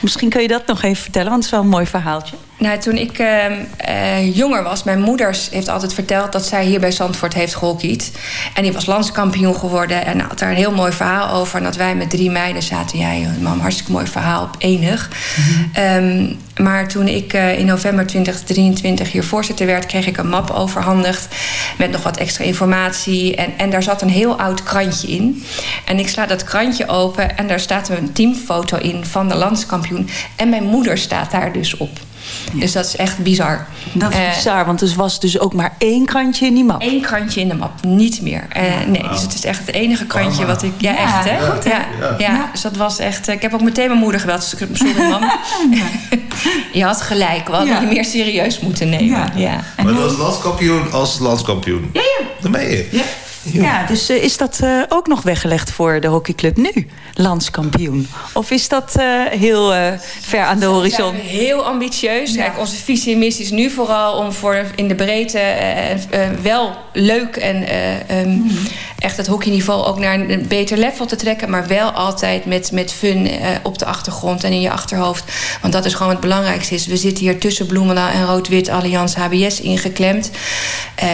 Speaker 8: Misschien kun je dat nog even vertellen, want het is wel een mooi verhaaltje.
Speaker 9: Nou, toen ik uh, uh, jonger was, mijn moeder heeft altijd verteld dat zij hier bij Zandvoort heeft gehockeyd. En die was landskampioen geworden en had daar een heel mooi verhaal over. En dat wij met drie meiden zaten, jij, ja, mam, hartstikke mooi verhaal, enig. Mm -hmm. um, maar toen ik uh, in november 2023 hier voorzitter werd, kreeg ik een map overhandigd met nog wat extra informatie. En, en daar zat een heel oud krantje in. En ik sla dat krantje open en daar staat een teamfoto in van de landskampioen. En mijn moeder staat daar dus op. Ja. Dus dat is echt bizar.
Speaker 8: Dat is uh, bizar, want er was dus ook maar één krantje in die map.
Speaker 9: Eén krantje in de map, niet meer. Uh, ja, nee, wow. dus het is echt het enige krantje wat ik... Ja, ja echt, hè? Goed, hè? Ja, ja, dus dat was echt... Ik heb ook meteen mijn moeder gebeld. Dus sorry, mam. je had gelijk. We hadden je meer serieus moeten nemen. Ja.
Speaker 10: Maar dat was landskampioen als landskampioen.
Speaker 9: Ja, ja.
Speaker 10: Dan ben je.
Speaker 9: Ja.
Speaker 8: Ja, dus uh, is dat uh, ook nog weggelegd voor de hockeyclub nu? Landskampioen. Of is dat uh, heel ver aan de horizon?
Speaker 9: Ja, heel ambitieus. Ja. Kijk, onze visie en missie is nu vooral om voor in de breedte wel leuk en um, mm. Echt het hockeyniveau ook naar een beter level te trekken. Maar wel altijd met, met fun op de achtergrond en in je achterhoofd. Want dat is gewoon het belangrijkste. Is. We zitten hier tussen Bloemela en Rood-Wit Allianz HBS ingeklemd.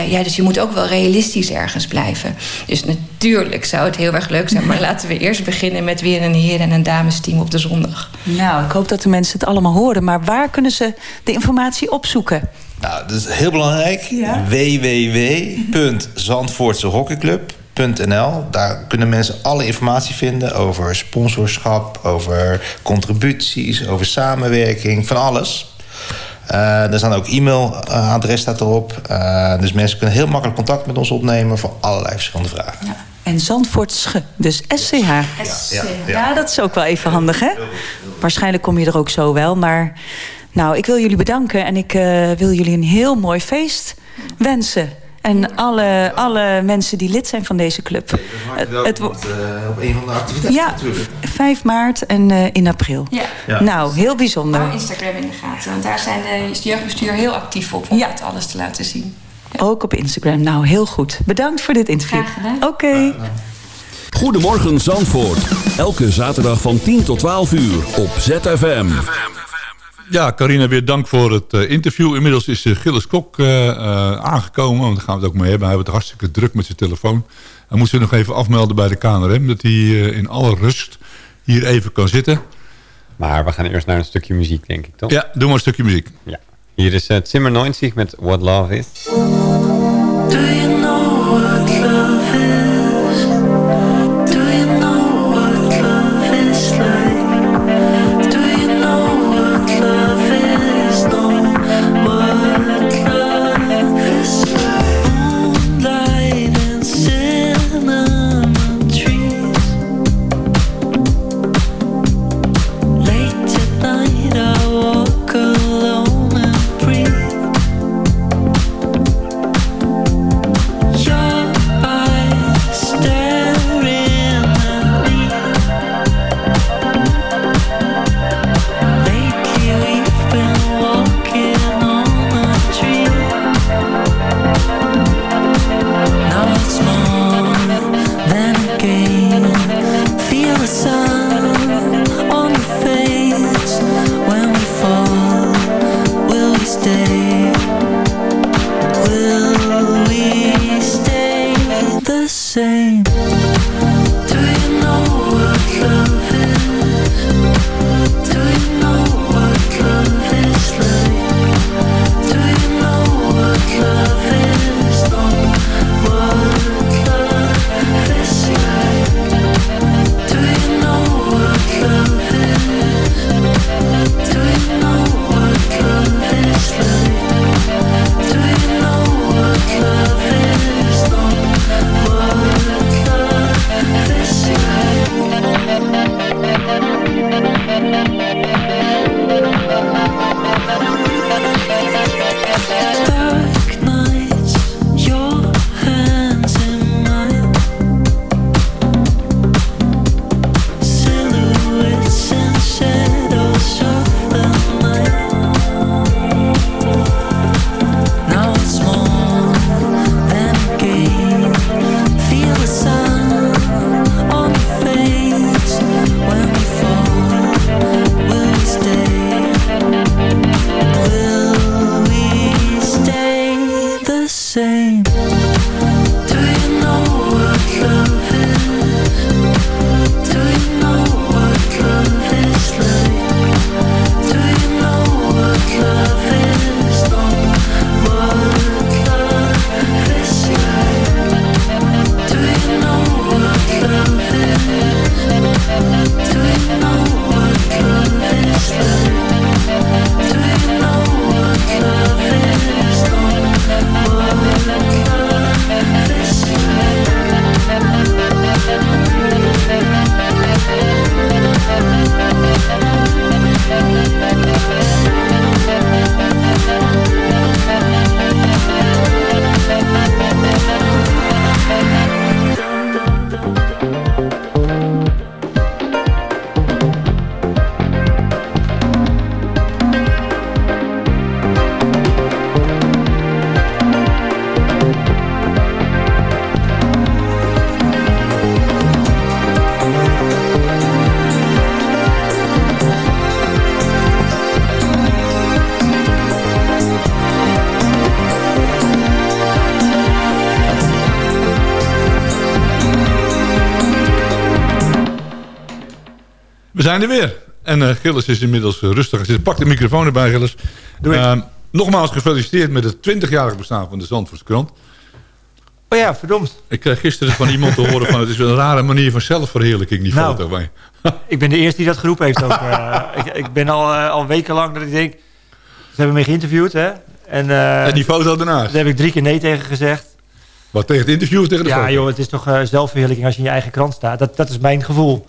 Speaker 9: ja, dus je moet ook wel realistisch ergens blijven. Dus natuurlijk zou het heel erg leuk zijn. Maar laten we eerst beginnen met weer een heren- en een damesteam op de zondag.
Speaker 8: Nou, ik hoop dat de mensen het allemaal horen. Maar waar kunnen ze de informatie opzoeken?
Speaker 10: Nou, dat is heel belangrijk. Ja. www.zandvoortsehockeyclub.nl Daar kunnen mensen alle informatie vinden over sponsorschap, over contributies, over samenwerking, van alles. Uh, er staan ook e-mailadres staat erop. Uh, dus mensen kunnen heel makkelijk contact met ons opnemen voor allerlei verschillende vragen.
Speaker 8: Ja. En Zandvoortse, dus SCH. Ja,
Speaker 9: ja,
Speaker 8: ja, dat is ook wel even handig, hè? Waarschijnlijk kom je er ook zo wel. Maar nou, ik wil jullie bedanken en ik uh, wil jullie een heel mooi feest wensen. En alle, alle mensen die lid zijn van deze club.
Speaker 10: Het, het wordt uh, op een van de activiteiten
Speaker 8: ja,
Speaker 10: natuurlijk.
Speaker 8: 5 maart en uh, in april.
Speaker 9: Ja.
Speaker 8: ja. Nou, heel bijzonder.
Speaker 9: Hou Instagram in de gaten. Want daar zijn de, is het jeugdbestuur heel actief op om ja. het alles te laten zien.
Speaker 8: Ja. Ook op Instagram. Nou, heel goed. Bedankt voor dit interview.
Speaker 9: Oké.
Speaker 8: Okay.
Speaker 2: Goedemorgen Zandvoort. Elke zaterdag van 10 tot 12 uur op ZFM.
Speaker 6: Ja, Carina, weer dank voor het uh, interview. Inmiddels is uh, Gilles Kok uh, aangekomen. Want daar gaan we het ook mee hebben. Hij heeft het hartstikke druk met zijn telefoon. Hij moet zich nog even afmelden bij de KNRM. Dat hij in alle rust hier even kan zitten.
Speaker 11: Maar we gaan eerst naar een stukje muziek, denk ik, toch?
Speaker 6: Ja, doe maar een stukje muziek.
Speaker 11: Ja. Hier is uh, Zimmer 90 met
Speaker 5: What Love Is.
Speaker 6: Zijn er weer. En eh, Gilles is inmiddels rustig. Zit- Pak de microfoon erbij, Gilles. Ehm, nogmaals gefeliciteerd met het 20-jarig bestaan van de Zandvoortse krant.
Speaker 12: Oh ja, verdomd.
Speaker 6: Ik kreeg gisteren van iemand te horen van... het is een rare manier van zelfverheerlijking, die
Speaker 12: Nou.
Speaker 6: foto. Maar,
Speaker 12: Ik ben de eerste die dat geroepen heeft ook. eh. ik, ik ben al, eh, al wekenlang dat ik denk... Ze hebben me geïnterviewd, hè. En,
Speaker 6: en die foto daarnaast.
Speaker 12: daar heb ik drie keer nee tegen gezegd.
Speaker 6: Wat tegen het interview of tegen de
Speaker 12: Ja,
Speaker 6: foto?
Speaker 12: joh, het is toch zelfverheerlijking als je in je eigen krant staat. Dat, dat is mijn gevoel.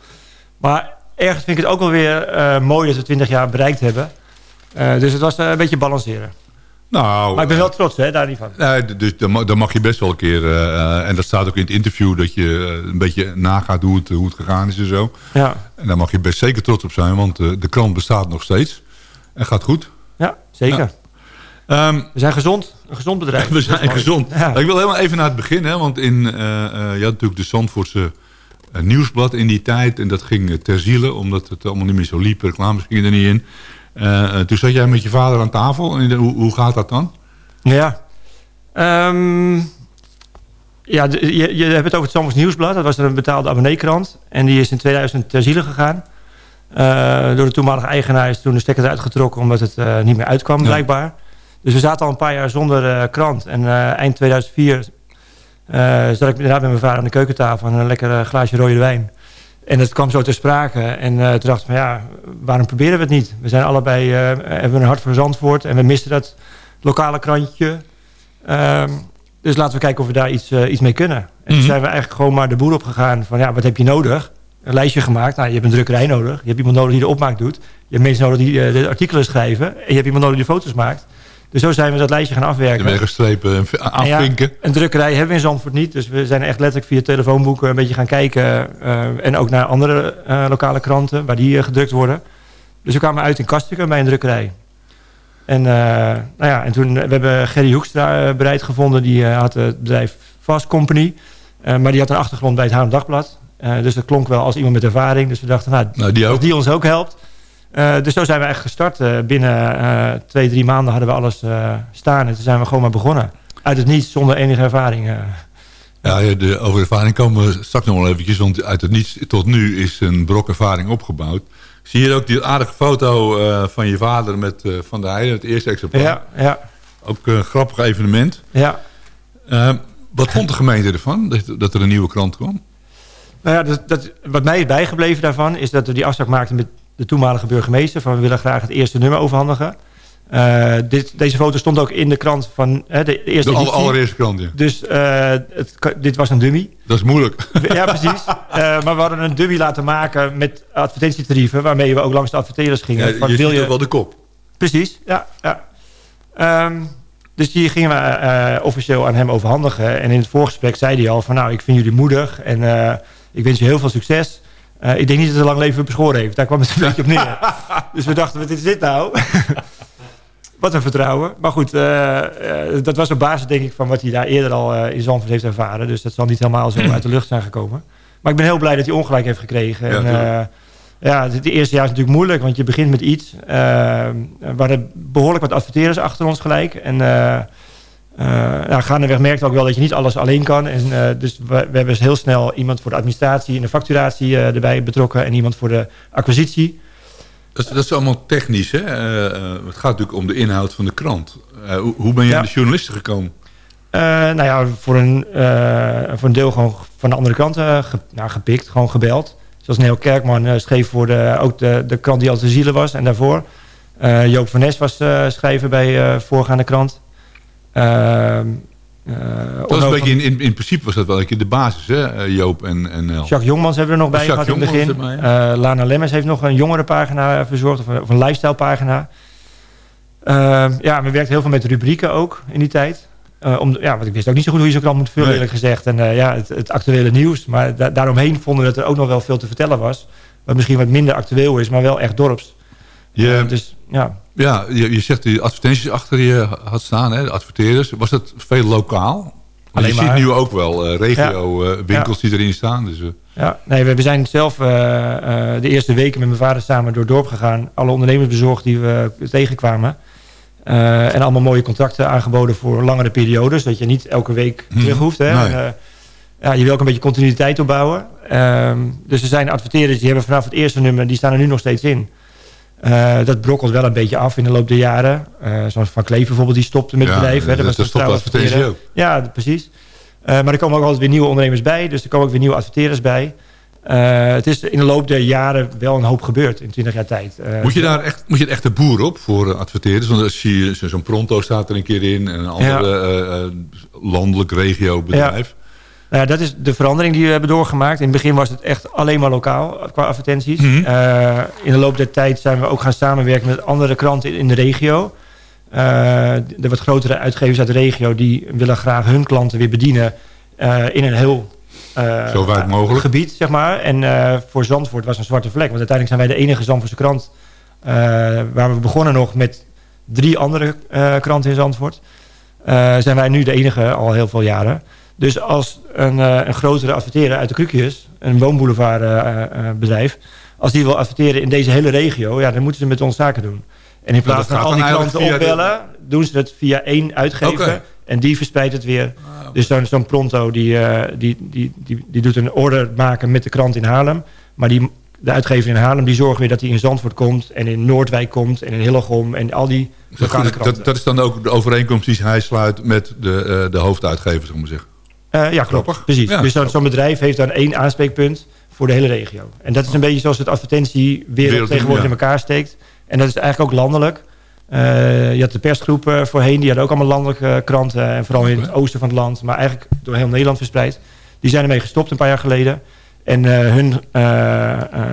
Speaker 12: Maar ergens vind ik het ook wel weer eh, mooi dat we 20 jaar bereikt hebben. Eh, dus het was eh, een beetje balanceren.
Speaker 6: Nou,
Speaker 12: Maar ik ben wel trots, hè, daar niet van.
Speaker 6: Nee, dus dan mag, je best wel een keer... en dat staat ook in het interview... dat je een beetje nagaat hoe het, hoe het gegaan is en zo.
Speaker 12: Ja.
Speaker 6: En daar mag je best zeker trots op zijn... want de krant bestaat nog steeds. En gaat goed.
Speaker 12: Ja, zeker.
Speaker 6: Ehm,
Speaker 12: We zijn gezond. Een gezond bedrijf.
Speaker 6: we zijn gezond.
Speaker 12: Ja.
Speaker 6: Ik wil helemaal even naar het begin. Hè, want in, je had natuurlijk de Zandvoortse eh, nieuwsblad in die tijd. En dat ging eh, ter ziele. Omdat het allemaal niet meer zo liep. Reclames gingen er niet in. Eh, toen zat jij met je vader aan tafel. En hoe, hoe gaat dat dan?
Speaker 12: Ja. Ehm, ja, je, je hebt het over het Zandvoorts Nieuwsblad. Dat was een betaalde abonneekrant. En die is in 2000 ter ziele gegaan. Door de toenmalige eigenaar is toen de stekker eruit getrokken... omdat het niet meer uitkwam,
Speaker 6: Ja.
Speaker 12: blijkbaar. Dus we zaten al een paar jaar zonder krant. En eind 2004 eh zat ik inderdaad met mijn vader aan de keukentafel... en een lekker eh, glaasje rode wijn. En het kwam zo ter sprake. En eh, toen dacht ik van ja, waarom proberen we het niet? We zijn allebei, eh, hebben een hart voor Zandvoort... en we misten dat lokale krantje. Ehm, dus laten we kijken of we daar iets, eh, iets mee kunnen. En
Speaker 6: Mhm.
Speaker 12: toen zijn we eigenlijk gewoon maar de boer op gegaan van ja, wat heb je nodig? Een lijstje gemaakt. Nou, je hebt een drukkerij nodig. Je hebt iemand nodig die de opmaak doet. Je hebt mensen nodig die eh, de artikelen schrijven. En je hebt iemand nodig die de foto's maakt. Dus zo zijn we dat lijstje gaan
Speaker 6: De
Speaker 12: afwerken.
Speaker 6: weggestrepen en v-
Speaker 12: En ja,
Speaker 6: afvinken.
Speaker 12: een drukkerij hebben we in Zandvoort niet. Dus we zijn echt letterlijk via telefoonboeken een beetje gaan kijken. eh, en ook naar andere eh, lokale kranten waar die eh, gedrukt worden. Dus we kwamen uit in Kastikum bij een drukkerij. En, nou ja, en toen we hebben Gerry Hoekstra bereid gevonden. Die had het bedrijf Fast Company. Maar die had een achtergrond bij het Haarlem Dagblad. Dus dat klonk wel als iemand met ervaring. Dus we dachten, nou,
Speaker 6: Nou, die
Speaker 12: ons ook helpt. Eh, dus zo zijn we eigenlijk gestart. Eh, binnen eh, twee, drie maanden hadden we alles staan. En toen zijn we gewoon maar begonnen. Uit het niets, zonder enige ervaring.
Speaker 6: Ja, de, over ervaring komen we straks nog wel eventjes. Want uit het niets tot nu is een brok ervaring opgebouwd. Zie je ook die aardige foto van je vader met Van der Heijden, het eerste exemplaar.
Speaker 12: Ja, ja,
Speaker 6: Ook een grappig evenement.
Speaker 12: ja.
Speaker 6: Wat vond de gemeente ervan, dat, dat er een nieuwe krant kwam?
Speaker 12: Nou ja, dat, dat, wat mij is bijgebleven daarvan... is dat we die afspraak maakten met de toenmalige burgemeester... van we willen graag het eerste nummer overhandigen. Eh, dit, deze foto stond ook in de krant van hè, de eerste
Speaker 6: De allereerste krant, ja.
Speaker 12: Dus eh, het, dit was een dummy.
Speaker 6: Dat is moeilijk.
Speaker 12: Ja, precies. Eh, maar we hadden een dummy laten maken met advertentietarieven... waarmee we ook langs de adverteerders gingen.
Speaker 6: Ja,
Speaker 12: van,
Speaker 6: je
Speaker 12: wil
Speaker 6: ziet ook wel de kop.
Speaker 12: Precies, ja. ja. Ehm, dus die gingen we officieel aan hem overhandigen. En in het voorgesprek zei hij al van... nou, ik vind jullie moedig en ik wens je heel veel succes. Eh, ik denk niet dat het een lang leven beschoren heeft. Daar kwam het een beetje op neer. Dus we dachten, wat is dit nou? wat een vertrouwen. Maar goed, eh, eh, dat was op basis denk ik van wat hij daar eerder al in Zandvoort heeft ervaren. Dus dat zal niet helemaal zo uit de lucht zijn gekomen. Maar ik ben heel blij dat hij ongelijk heeft gekregen.
Speaker 6: Ja,
Speaker 12: en, ja, het, eerste jaar is natuurlijk moeilijk, want je begint met iets. Uh, we hadden behoorlijk wat adverteerders achter ons gelijk. En uh, Uh, nou, gaandeweg merkt ook wel dat je niet alles alleen kan. En, uh, dus we, we, hebben dus heel snel iemand voor de administratie en de facturatie uh, erbij betrokken. En iemand voor de acquisitie.
Speaker 6: Dat, dat is allemaal technisch, hè? het gaat natuurlijk om de inhoud van de krant. Hoe, hoe, ben je ja. aan de journalisten gekomen?
Speaker 12: nou ja, voor een, voor een deel gewoon van de andere kant ge, nou, gepikt, gewoon gebeld. Zoals Neel Kerkman schreef voor de, ook de, de krant die al te zielen was en daarvoor. Joop van Nes was schrijver bij voorgaande krant.
Speaker 6: Uh, dat was een beetje in, in, in, principe was dat wel een keer de basis, hè? Joop en, en Nel.
Speaker 12: Jacques Jongmans hebben we er nog bij gehad in het begin. Erbij, ja. uh, Lana Lemmers heeft nog een jongere pagina verzorgd, of een, of een lifestyle pagina. Uh, ja, we werkten heel veel met rubrieken ook in die tijd. Uh, om, ja, want ik wist ook niet zo goed hoe je zo'n krant moet vullen, nee. eerlijk gezegd. En ja, het, het, actuele nieuws. Maar da daaromheen vonden we dat er ook nog wel veel te vertellen was. Wat misschien wat minder actueel is, maar wel echt dorps.
Speaker 6: Je,
Speaker 12: dus, ja.
Speaker 6: Ja, je, je zegt die advertenties achter je had staan, hè, de adverteerders. Was dat veel lokaal? Alleen je maar, ziet nu ook wel uh, regio-winkels ja. uh, die erin staan. Dus, uh.
Speaker 12: Ja, nee, we, we zijn zelf de eerste weken met mijn vader samen door het dorp gegaan. Alle ondernemers bezorgd die we tegenkwamen. en allemaal mooie contracten aangeboden voor langere periodes. Dat je niet elke week hmm. terug hoeft. Hè. Nee. En, ja, je wil ook een beetje continuïteit opbouwen. Um, dus er zijn adverteerders die hebben vanaf het eerste nummer... die staan er nu nog steeds in. Uh, dat brokkelt wel een beetje af in de loop der jaren. Uh, zoals Van Kleef bijvoorbeeld, die stopte met het
Speaker 6: ja,
Speaker 12: bedrijf. Hè.
Speaker 6: Dat, dat, dat stopt ook.
Speaker 12: Ja, precies. Uh, maar er komen ook altijd weer nieuwe ondernemers bij. Dus er komen ook weer nieuwe adverteerders bij. het is in de loop der jaren wel een hoop gebeurd in 20 jaar tijd.
Speaker 6: moet, je daar echt, moet je echt de boer op voor adverteerders? Want als je zo'n Pronto staat er een keer in. En een andere ja. landelijk regio bedrijf.
Speaker 12: Ja. Nou, dat is de verandering die we hebben doorgemaakt. In het begin was het echt alleen maar lokaal qua advertenties. Mm -hmm. uh, in de loop der tijd zijn we ook gaan samenwerken met andere kranten in de regio. Uh, de wat grotere uitgevers uit de regio die willen graag hun klanten weer bedienen in een heel
Speaker 6: Zo wijd mogelijk.
Speaker 12: gebied. Zeg maar. En voor Zandvoort was een zwarte vlek. Want uiteindelijk zijn wij de enige Zandvoortse krant waar we begonnen nog met drie andere kranten in Zandvoort. zijn wij nu de enige al heel veel jaren. Dus als een, uh, een grotere adverteerder uit de Krukjes, een woonboulevardbedrijf... Uh, uh, als die wil adverteren in deze hele regio... Ja, dan moeten ze met ons zaken doen. En in plaats van al die klanten opbellen... De... doen ze het via één uitgever... Okay. en die verspreidt het weer. Ah, okay. Dus zo'n zo Pronto die, die, die, die, die doet een order maken met de krant in Haarlem... maar die, de uitgever in Haarlem die zorgt weer dat hij in Zandvoort komt... en in Noordwijk komt en in Hillegom en al die lokale kranten.
Speaker 6: Dat, dat is dan ook de overeenkomst die hij sluit met de, de hoofduitgever, zeg maar zeggen.
Speaker 12: Uh, ja, klopt. Precies. Ja, dus zo'n zo bedrijf heeft dan één aanspreekpunt voor de hele regio. En dat is een beetje zoals het advertentiewereld tegenwoordig ja. in elkaar steekt. En dat is eigenlijk ook landelijk. Uh, je had de persgroep uh, voorheen, die hadden ook allemaal landelijke kranten. En vooral in het oosten van het land, maar eigenlijk door heel Nederland verspreid. Die zijn ermee gestopt een paar jaar geleden. En hun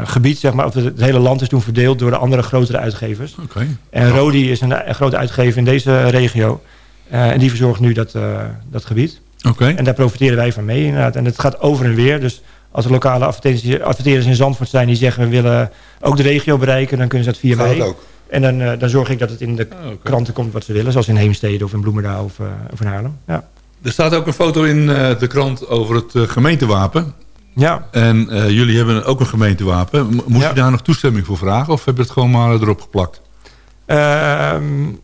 Speaker 12: gebied, zeg maar, of het, hele land is toen verdeeld door de andere grotere uitgevers.
Speaker 6: Okay.
Speaker 12: En Rodi is een, een, grote uitgever in deze regio. en die verzorgt nu dat, dat gebied.
Speaker 6: Okay.
Speaker 12: En daar profiteren wij van mee inderdaad. En het gaat over en weer. Dus als er lokale adverteerders in Zandvoort zijn die zeggen... we willen ook de regio bereiken, dan kunnen ze dat via
Speaker 6: gaat
Speaker 12: mij.
Speaker 6: Ook.
Speaker 12: En dan, uh, dan zorg ik dat het in de oh, okay. kranten komt wat ze willen. Zoals in Heemstede of in Bloemendaal of, uh, of in Haarlem. Ja.
Speaker 6: Er staat ook een foto in uh, de krant over het gemeentewapen.
Speaker 12: Ja.
Speaker 6: En jullie hebben ook een gemeentewapen. Moest ja. je daar nog toestemming voor vragen? Of heb je het gewoon maar erop geplakt?
Speaker 12: Uh,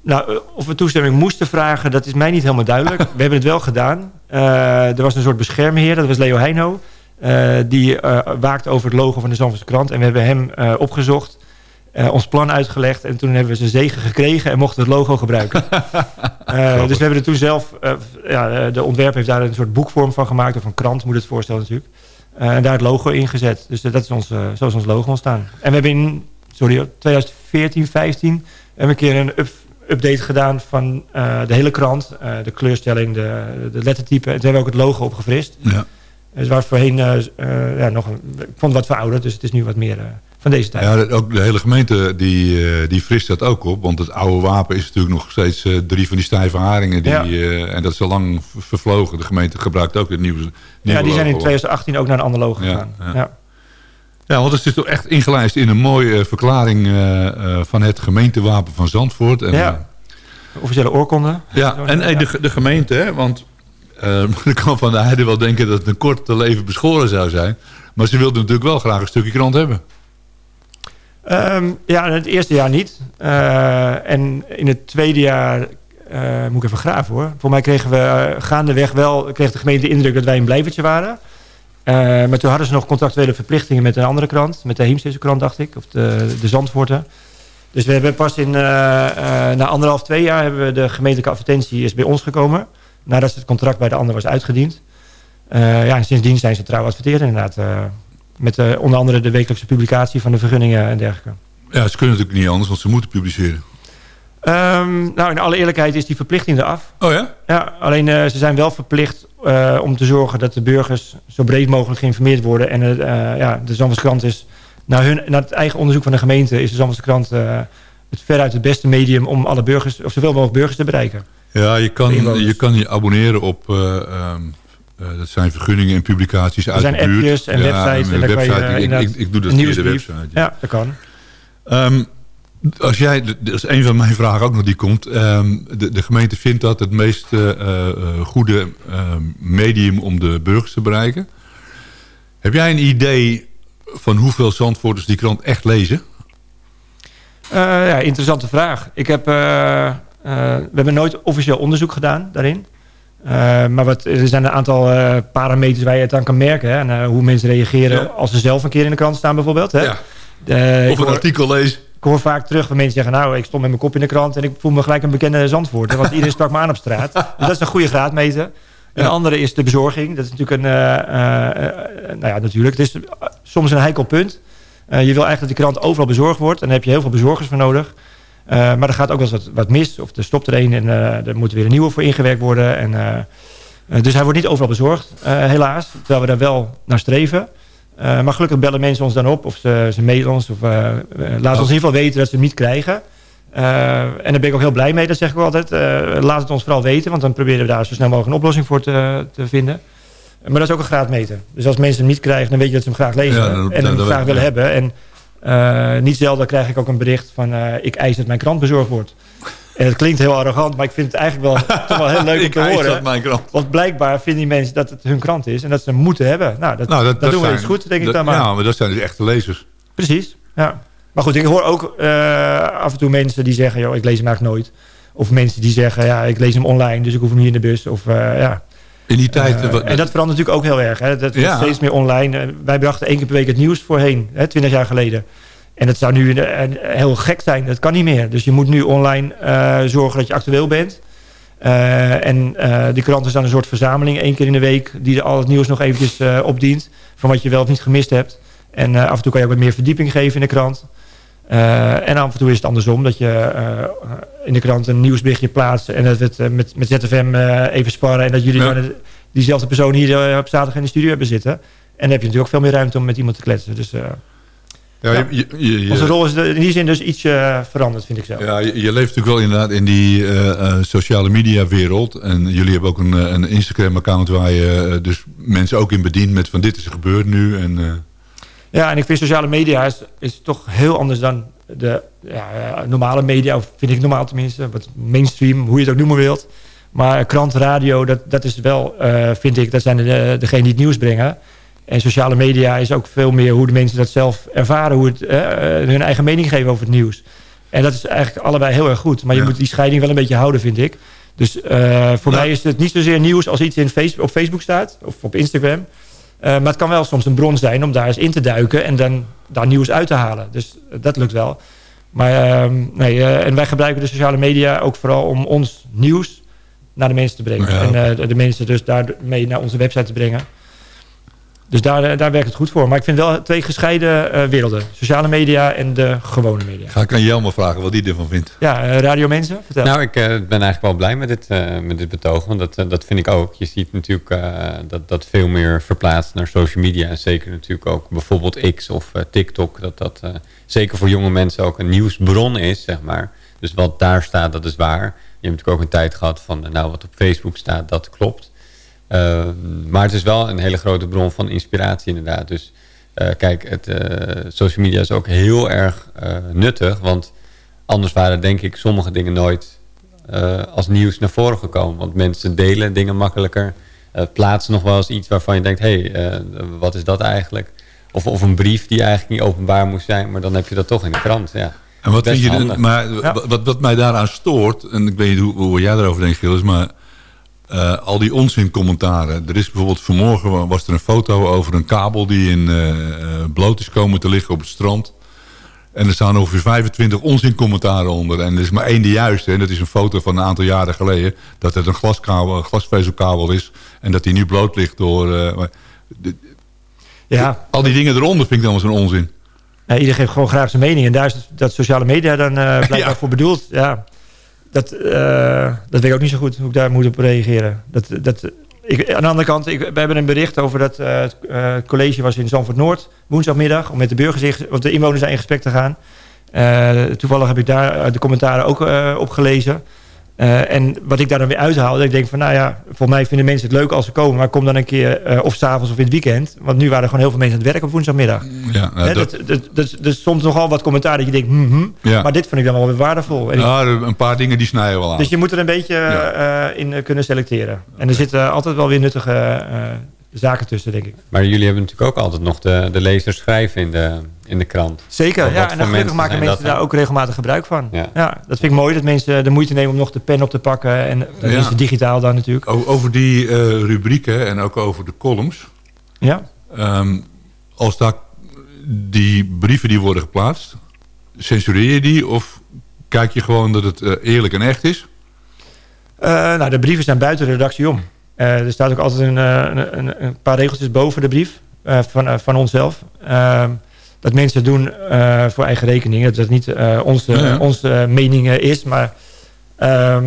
Speaker 12: nou, of we toestemming moesten vragen, dat is mij niet helemaal duidelijk. we hebben het wel gedaan. Uh, er was een soort beschermheer, dat was Leo Heino. Uh, die waakt over het logo van de Zandvoortse krant. En we hebben hem opgezocht, ons plan uitgelegd. En toen hebben we zijn zegen gekregen en mochten het logo gebruiken. dus we hebben er toen zelf... ja, de ontwerp heeft daar een soort boekvorm van gemaakt. Of een krant moet het voorstellen natuurlijk. en daar het logo in gezet. Dus dat is ons, zo is ons logo ontstaan. En we hebben in sorry, 2014, 15 hebben een keer een up, update gedaan van uh, de hele krant. Uh, de kleurstelling, de, de lettertype. En toen hebben we ook het logo opgefrist.
Speaker 6: Ja.
Speaker 12: Dus waar voorheen uh, ja, nog een, ik vond het wat verouderd. Dus het is nu wat meer van deze tijd.
Speaker 6: Ja, ook de hele gemeente die, die frist dat ook op. Want het oude wapen is natuurlijk nog steeds drie van die stijve haringen. Die, ja. en dat is al lang vervlogen. De gemeente gebruikt ook het nieuwe, nieuwe
Speaker 12: Ja, die zijn in 2018 ook naar een ander logo gegaan.
Speaker 6: Ja, ja. Want het is toch echt ingelijst in een mooie verklaring uh, uh, van het gemeentewapen van Zandvoort. En,
Speaker 12: ja, officiële oorkonde.
Speaker 6: Ja, en ja. De, de gemeente, hè, want de kan van de Heide wel denken dat het een kort leven beschoren zou zijn. Maar ze wilden natuurlijk wel graag een stukje krant hebben.
Speaker 12: Um, ja, in het eerste jaar niet. en in het tweede jaar eh, moet ik even graven hoor. Voor mij kregen we uh, gaandeweg wel, kreeg de gemeente de indruk dat wij een blijvertje waren. Uh, maar toen hadden ze nog contractuele verplichtingen met een andere krant. Met de Heemstedse krant, dacht ik. Of de, de Zandvoorten. Dus we hebben pas in, na anderhalf, twee jaar... hebben we de gemeentelijke advertentie is bij ons gekomen. Nadat het contract bij de ander was uitgediend. ja, en sindsdien zijn ze trouw adverteren inderdaad. met onder andere de wekelijkse publicatie van de vergunningen en dergelijke.
Speaker 6: Ja, ze kunnen natuurlijk niet anders, want ze moeten publiceren.
Speaker 12: Um, nou, in alle eerlijkheid is die verplichting eraf.
Speaker 6: Oh ja?
Speaker 12: Ja, alleen uh, ze zijn wel verplicht uh, om te zorgen dat de burgers zo breed mogelijk geïnformeerd worden. En uh, ja, de Zandvoortskrant is, naar, hun, naar het eigen onderzoek van de gemeente, is de Zandvoortskrant het veruit het beste medium om alle burgers, of zoveel mogelijk burgers te bereiken.
Speaker 6: Ja, je kan je, kan je abonneren op, um, dat zijn vergunningen en publicaties
Speaker 12: er
Speaker 6: uit
Speaker 12: zijn
Speaker 6: de buurt.
Speaker 12: appjes en websites. En, en
Speaker 6: website,
Speaker 12: kan je,
Speaker 6: ik, ik, ik, doe dat via de website.
Speaker 12: Ja, ja dat kan.
Speaker 6: Um, als jij, dat is een van mijn vragen ook nog die komt. Um, de, de, gemeente vindt dat het meest uh, uh, goede uh, medium om de burgers te bereiken. Heb jij een idee van hoeveel Zandvoorters die krant echt lezen?
Speaker 12: ja, interessante vraag. Ik heb, we hebben nooit officieel onderzoek gedaan daarin. maar wat, er zijn een aantal parameters waar je het aan kan merken. Hè, en, hoe mensen reageren ja. als ze zelf een keer in de krant staan bijvoorbeeld. Hè.
Speaker 6: Ja. of een hoor, artikel lezen.
Speaker 12: Ik hoor vaak terug van mensen zeggen... nou, ik stond met mijn kop in de krant... en ik voel me gelijk een bekende Zandvoort. Want iedereen sprak me aan op straat. Dus dat is een goede graadmeter. Een ja. andere is de bezorging. Dat is natuurlijk een... Uh, uh, nou ja, natuurlijk. Het is soms een heikel punt. Uh, je wil eigenlijk dat die krant overal bezorgd wordt. En daar heb je heel veel bezorgers voor nodig. maar er gaat ook wel eens wat, wat mis. Of er stopt er een en er moet weer een nieuwe voor ingewerkt worden. En, dus hij wordt niet overal bezorgd, helaas. Terwijl we daar wel naar streven. Uh, maar gelukkig bellen mensen ons dan op of ze, ze mailen ons. Of uh, laten ons in ieder geval weten dat ze hem niet krijgen. En daar ben ik ook heel blij mee, dat zeg ik wel altijd. laat het ons vooral weten, want dan proberen we daar zo snel mogelijk een oplossing voor te, te vinden. Maar dat is ook een graadmeter. Dus als mensen hem niet krijgen, dan weet je dat ze hem graag lezen. Ja, dan, en hem graag willen ja. hebben. En niet zelden krijg ik ook een bericht van... ik eis dat mijn krant bezorgd wordt. En het klinkt heel arrogant, maar ik vind het eigenlijk wel, toch wel heel leuk om te horen. Want blijkbaar vinden die mensen dat het hun krant is en dat ze hem moeten hebben. Nou, dat, nou, dat, dat, dat doen we iets goed, denk ik dan maar.
Speaker 6: Ja, maar dat zijn dus echte lezers.
Speaker 12: Precies, ja. Maar goed, ik hoor ook uh, af en toe mensen die zeggen, joh, ik lees hem eigenlijk nooit. Of mensen die zeggen, ja, ik lees hem online, dus ik hoef hem niet in de bus. Of, uh, ja.
Speaker 6: In die tijd...
Speaker 12: Uh, en dat verandert natuurlijk ook heel erg. Hè. Dat wordt ja. steeds meer online. wij brachten één keer per week het nieuws voorheen, 20 jaar geleden. En dat zou nu heel gek zijn. Dat kan niet meer. Dus je moet nu online uh, zorgen dat je actueel bent. Uh, en uh, die krant is dan een soort verzameling. één keer in de week. Die al het nieuws nog eventjes opdient. Van wat je wel of niet gemist hebt. En af en toe kan je ook wat meer verdieping geven in de krant. en af en toe is het andersom. Dat je in de krant een nieuwsberichtje plaatst. En dat we het met, met ZFM even sparren. En dat jullie ja. diezelfde persoon hier op zaterdag in de studio hebben zitten. En dan heb je natuurlijk ook veel meer ruimte om met iemand te kletsen. Dus...
Speaker 6: Ja, ja. Je, je, je,
Speaker 12: Onze rol is in die zin dus iets uh, veranderd, vind ik zelf.
Speaker 6: Ja, je, leeft natuurlijk wel inderdaad in die uh, uh, sociale media wereld. En jullie hebben ook een, een Instagram account waar je dus mensen ook in bedient met van dit is er gebeurd nu. En,
Speaker 12: Ja, en ik vind sociale media is, is toch heel anders dan de ja, normale media. Of vind ik normaal tenminste, wat mainstream, hoe je het ook noemen wilt. Maar krant, radio, dat, dat is wel, vind ik, dat zijn de, degenen die het nieuws brengen. En sociale media is ook veel meer hoe de mensen dat zelf ervaren. Hoe het, uh, hun eigen mening geven over het nieuws. En dat is eigenlijk allebei heel erg goed. Maar je ja. moet die scheiding wel een beetje houden, vind ik. Dus uh, voor mij is het niet zozeer nieuws als iets in face op Facebook staat. Of op Instagram. maar het kan wel soms een bron zijn om daar eens in te duiken. En dan daar nieuws uit te halen. Dus dat lukt wel. Maar ehm, nee, en wij gebruiken de sociale media ook vooral om ons nieuws naar de mensen te brengen. Ja. En de mensen dus daarmee naar onze website te brengen. Dus daar, daar werkt het goed voor. Maar ik vind wel twee gescheiden uh, werelden. Sociale media en de gewone media.
Speaker 6: Ga ik aan Jelmer vragen wat hij ervan vindt.
Speaker 12: Ja, uh, Radio Mensen, vertel.
Speaker 4: Nou, ik uh, ben eigenlijk wel blij met dit, met dit betoog. Want dat, dat vind ik ook. Je ziet natuurlijk dat dat veel meer verplaatst naar social media. En zeker natuurlijk ook bijvoorbeeld X of TikTok. Dat dat zeker voor jonge mensen ook een nieuwsbron is, zeg maar. Dus wat daar staat, dat is waar. Je hebt natuurlijk ook een tijd gehad van... nou, wat op Facebook staat, dat klopt. Uh, maar het is wel een hele grote bron van inspiratie inderdaad. Dus uh, kijk, het, uh, social media is ook heel erg nuttig. Want anders waren denk ik sommige dingen nooit als nieuws naar voren gekomen. Want mensen delen dingen makkelijker. plaatsen nog wel eens iets waarvan je denkt... hé, hey, wat is dat eigenlijk? Of, of een brief die eigenlijk niet openbaar moest zijn. Maar dan heb je dat toch in de krant, ja.
Speaker 6: En wat vind je, maar wat, wat, wat mij daaraan stoort, en ik weet niet hoe, hoe jij daarover denkt, Gilles, maar eh, al die onzincommentaren. Er is bijvoorbeeld vanmorgen was er een foto over een kabel die in eh, eh, bloot is komen te liggen op het strand. En er staan ongeveer 25 onzincommentaren onder. En er is maar één de juiste. En dat is een foto van een aantal jaren geleden. Dat het een glaskabel, een glasvezelkabel is. En dat die nu bloot ligt door... de-
Speaker 12: Ja.
Speaker 6: al die dingen eronder vind ik dan wel zo'n onzin.
Speaker 12: Nee, iedereen geeft gewoon graag zijn mening. En daar is dat sociale media dan blijkbaar
Speaker 6: Ja.
Speaker 12: voor bedoeld. Ja, dat, eh, dat weet ik ook niet zo goed hoe ik daar moet op reageren. Dat, dat, ik, aan de andere kant, we hebben een bericht over dat eh, het eh, college was in Zandvoort Noord woensdagmiddag om met de burgers, of de inwoners in gesprek te gaan. Toevallig heb ik daar de commentaren ook op gelezen. Eh, en wat ik daar dan weer uithaal, dat ik denk van nou ja, volgens mij vinden mensen het leuk als ze komen, maar kom dan een keer eh, of s'avonds of in het weekend. Want nu waren er gewoon heel veel mensen aan het werk op woensdagmiddag.
Speaker 6: Ja, nou, dat-
Speaker 12: dat, dat, dat, er stond nogal wat commentaar dat je denkt, hm, hm.
Speaker 6: Ja.
Speaker 12: maar dit vond ik dan wel weer waardevol. En
Speaker 6: Ja, een paar dingen die snijden wel aan.
Speaker 12: dus je moet er een beetje eh, in kunnen selecteren. En er zitten altijd wel weer nuttige zaken tussen, denk ik.
Speaker 4: Maar jullie hebben natuurlijk ook altijd nog de, de lezers schrijven in de, in de krant.
Speaker 12: Zeker, ja. En dan gelukkig maken mensen daar ook regelmatig gebruik van.
Speaker 4: Ja.
Speaker 12: Ja. dat vind ik mooi, dat mensen de moeite nemen om nog de pen op te pakken. En dat
Speaker 6: Ja.
Speaker 12: is digitaal dan natuurlijk.
Speaker 6: Over die eh, rubrieken en ook over de columns.
Speaker 12: Ja.
Speaker 6: Ehm, als daar die brieven die worden geplaatst, censureer je die of kijk je gewoon dat het eh, eerlijk en echt is?
Speaker 12: Eh, nou, de brieven zijn buiten de redactie om. Eh, er staat ook altijd een, eh, een, een, een paar regeltjes boven de brief eh, van, van onszelf. Ehm, dat mensen doen voor eigen rekening. Dat het niet onze,
Speaker 6: Ja, ja.
Speaker 12: onze mening is. Maar, ehm,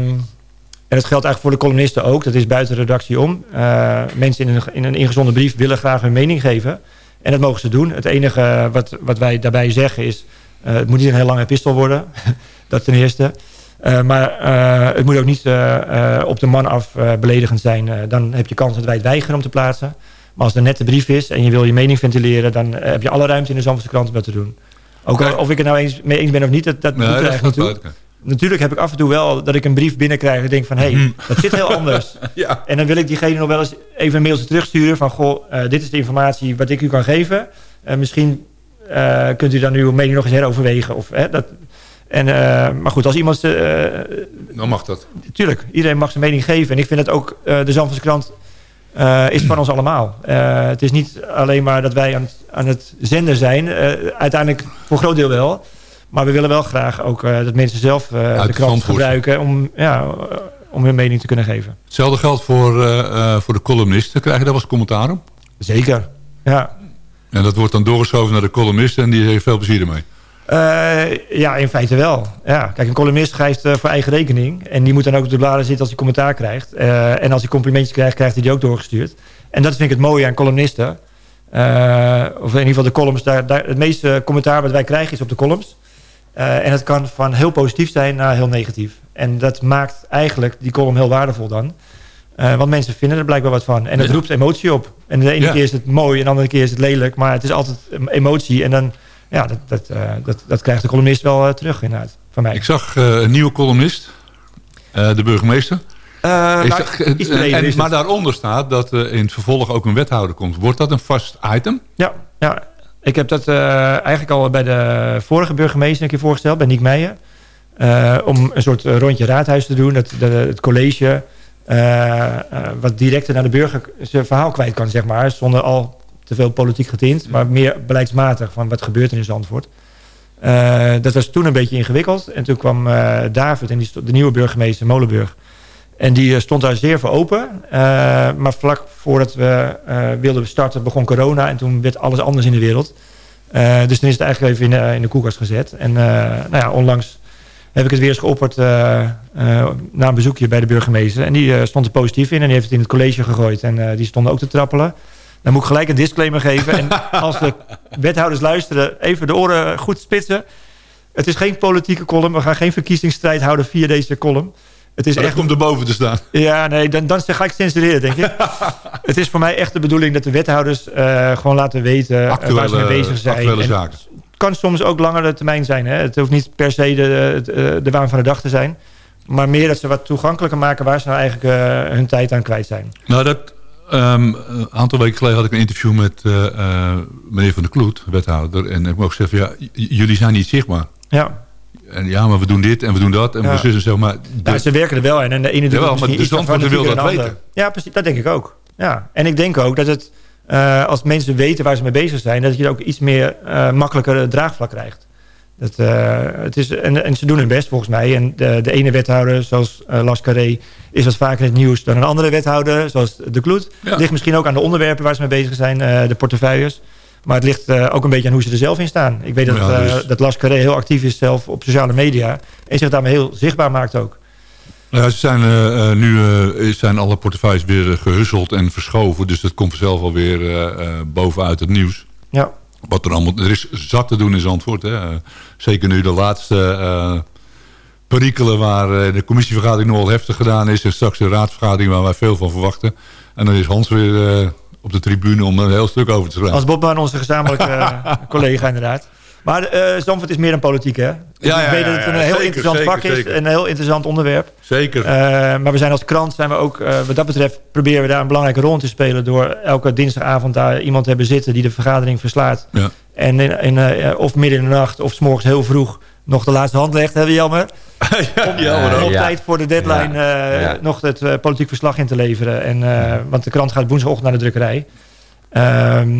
Speaker 12: en dat geldt eigenlijk voor de columnisten ook. Dat is buiten de redactie om. Mensen in een, in een ingezonden brief willen graag hun mening geven. En dat mogen ze doen. Het enige wat, wat wij daarbij zeggen is... het moet niet een heel lange epistel worden. dat ten eerste. Eh, maar eh, het moet ook niet eh, op de man af beledigend zijn. Dan heb je kans dat wij het weigeren om te plaatsen. Maar als er net de brief is en je wil je mening ventileren... dan heb je alle ruimte in de Zandvoortse krant om dat te doen. Ook al- of ik het nou eens mee eens ben of niet, dat, dat doet er
Speaker 6: dat
Speaker 12: eigenlijk niet toe. Natuurlijk heb ik af en toe wel dat ik een brief binnenkrijg... en denk van, hé, hey, dat zit heel anders.
Speaker 6: Ja.
Speaker 12: En dan wil ik diegene nog wel eens even een mailtje terugsturen... van, goh, dit is de informatie wat ik u kan geven. Misschien kunt u dan uw mening nog eens heroverwegen. Of, dat, en, eh, maar goed, als iemand... eh,
Speaker 6: Dan mag dat.
Speaker 12: Tuurlijk, iedereen mag zijn mening geven. En ik vind dat ook eh, de Zandvoortse krant is van ons allemaal. Het is niet alleen maar dat wij aan, het- aan het zenden zijn. Uiteindelijk voor een groot deel wel. Maar we willen wel graag ook dat mensen zelf de krant gebruiken... Om, ja, om hun mening te kunnen geven.
Speaker 6: Hetzelfde geldt voor, voor de columnisten. Krijg je daar wel eens commentaar op?
Speaker 12: Zeker, ja.
Speaker 6: En dat wordt dan doorgeschoven naar de columnisten en die heeft veel plezier ermee.
Speaker 12: Eh, ja, in feite wel. Ja, kijk, een columnist schrijft eh, voor eigen rekening. En die moet dan ook op de bladen zitten als hij commentaar krijgt. Eh, en als hij complimentjes krijgt, krijgt hij die ook doorgestuurd. En dat vind ik het mooie aan columnisten. Of in ieder geval de columns. Daar, daar, het meeste commentaar wat wij krijgen is op de columns. En het kan van heel positief zijn naar heel negatief. En dat maakt eigenlijk die column heel waardevol dan. Want mensen vinden er blijkbaar wat van. En het
Speaker 6: Ja.
Speaker 12: roept emotie op. En de ene
Speaker 6: Ja.
Speaker 12: keer is het mooi en de andere keer is het lelijk. Maar het is altijd emotie. En dan, ja, dat, dat, eh, dat, dat krijgt de columnist wel eh, terug inderdaad. Van mij.
Speaker 6: Ik zag eh, een nieuwe columnist, de burgemeester.
Speaker 12: Nou,
Speaker 6: dat- en-
Speaker 12: is
Speaker 6: maar daaronder staat dat er in het vervolg ook een wethouder komt. Wordt dat een vast item?
Speaker 12: Ja, ja, ik heb dat eigenlijk al bij de vorige burgemeester een keer voorgesteld, bij Niek Meijer. Om een soort rondje raadhuis te doen. Dat de, het college wat directer naar de burger zijn verhaal kwijt kan, zeg maar. Zonder al te veel politiek getint, maar meer beleidsmatig van wat gebeurt er in Zandvoort. Eh, dat was toen een beetje ingewikkeld. En toen kwam eh, David, en die de nieuwe burgemeester Molenburg. En die eh, stond daar zeer voor open. Maar vlak voordat we wilden starten begon corona. En toen werd alles anders in de wereld. Dus toen is het eigenlijk even in de, in de koelkast gezet. En nou ja, onlangs heb ik het weer eens geopperd na een bezoekje bij de burgemeester. En die stond er positief in. En die heeft het in het college gegooid. En die stonden ook te trappelen. Dan moet ik gelijk een disclaimer geven. En als de wethouders luisteren, even de oren goed spitsen. Het is geen politieke column. We gaan geen verkiezingsstrijd houden via deze column. Het is echt
Speaker 6: komt erboven te staan.
Speaker 12: ja, nee, dan, dan ga ik censureren, denk ik. het is voor mij echt de bedoeling dat de wethouders eh, gewoon laten weten eh, waar ze mee bezig zijn.
Speaker 6: actuele
Speaker 12: En
Speaker 6: zaken.
Speaker 12: Het kan soms ook langere termijn zijn. Hè? Het hoeft niet per se de, de, de waan van de dag te zijn. Maar meer dat ze wat toegankelijker maken waar ze nou eigenlijk eh, hun tijd aan kwijt zijn.
Speaker 6: Nou, dat, ehm, een aantal weken geleden had ik een interview met eh, meneer Van der Kloet, wethouder. En ik mocht zeggen, ja, jullie zijn niet zichtbaar.
Speaker 12: Ja,
Speaker 6: En ja, maar we doen dit en we doen dat. En
Speaker 12: Ja.
Speaker 6: we zussen zeg maar...
Speaker 12: Nou, ze werken er wel in. En de ene doet
Speaker 6: Jawel, maar de
Speaker 12: fanatieker
Speaker 6: wil dat
Speaker 12: ander.
Speaker 6: weten.
Speaker 12: Ja, precies. Dat denk ik ook. Ja. En ik denk ook dat het, eh, als mensen weten waar ze mee bezig zijn... dat je ook iets meer makkelijker draagvlak krijgt. Dat, eh, het is, en, en ze doen hun best volgens mij. En de, de ene wethouder, zoals eh Las Carré... is wat vaker in het nieuws dan een andere wethouder, zoals De Kloet.
Speaker 6: Ja.
Speaker 12: ligt misschien ook aan de onderwerpen waar ze mee bezig zijn, eh, de portefeuilles. Maar het ligt eh, ook een beetje aan hoe ze er zelf in staan. Ik weet dat,
Speaker 6: Ja,
Speaker 12: eh,
Speaker 6: dus-
Speaker 12: dat Las Carré heel actief is zelf op sociale media... en zich daarmee heel zichtbaar maakt ook.
Speaker 6: Nou ja, ze zijn, nu eh, zijn alle portefeuilles weer eh, gehusseld en verschoven. Dus dat komt vanzelf alweer eh eh, bovenuit het nieuws.
Speaker 12: Ja.
Speaker 6: Wat er allemaal... Er is zat te doen in Zandvoort. Hè. Zeker nu de laatste eh, perikelen waar eh, de commissievergadering nogal heftig gedaan is. En straks de raadsvergadering waar wij veel van verwachten. En dan is Hans weer eh, op de tribune om een heel stuk over te schrijven.
Speaker 12: Als Bobman, onze gezamenlijke collega inderdaad. Maar eh Zandvoort is meer dan politiek, hè?
Speaker 6: Ja,
Speaker 12: ik
Speaker 6: ja,
Speaker 12: weet
Speaker 6: ja,
Speaker 12: dat het een
Speaker 6: ja,
Speaker 12: heel
Speaker 6: zeker,
Speaker 12: interessant
Speaker 6: zeker,
Speaker 12: vak is.
Speaker 6: zeker.
Speaker 12: En een heel interessant onderwerp.
Speaker 6: Zeker.
Speaker 12: Eh, maar we zijn als krant, zijn we ook, eh, wat dat betreft... proberen we daar een belangrijke rol in te spelen... door elke dinsdagavond daar iemand te hebben zitten... die de vergadering verslaat.
Speaker 6: Ja.
Speaker 12: En in, in, eh, of midden in de nacht of 's morgens heel vroeg... nog de laatste hand legt, hè, jammer. Om,
Speaker 6: jammer
Speaker 12: om op
Speaker 4: Ja.
Speaker 12: tijd voor de deadline
Speaker 4: Ja.
Speaker 12: eh,
Speaker 4: Ja.
Speaker 12: nog het politiek verslag in te leveren. En, eh, want de krant gaat woensdagochtend naar de drukkerij. Ehm,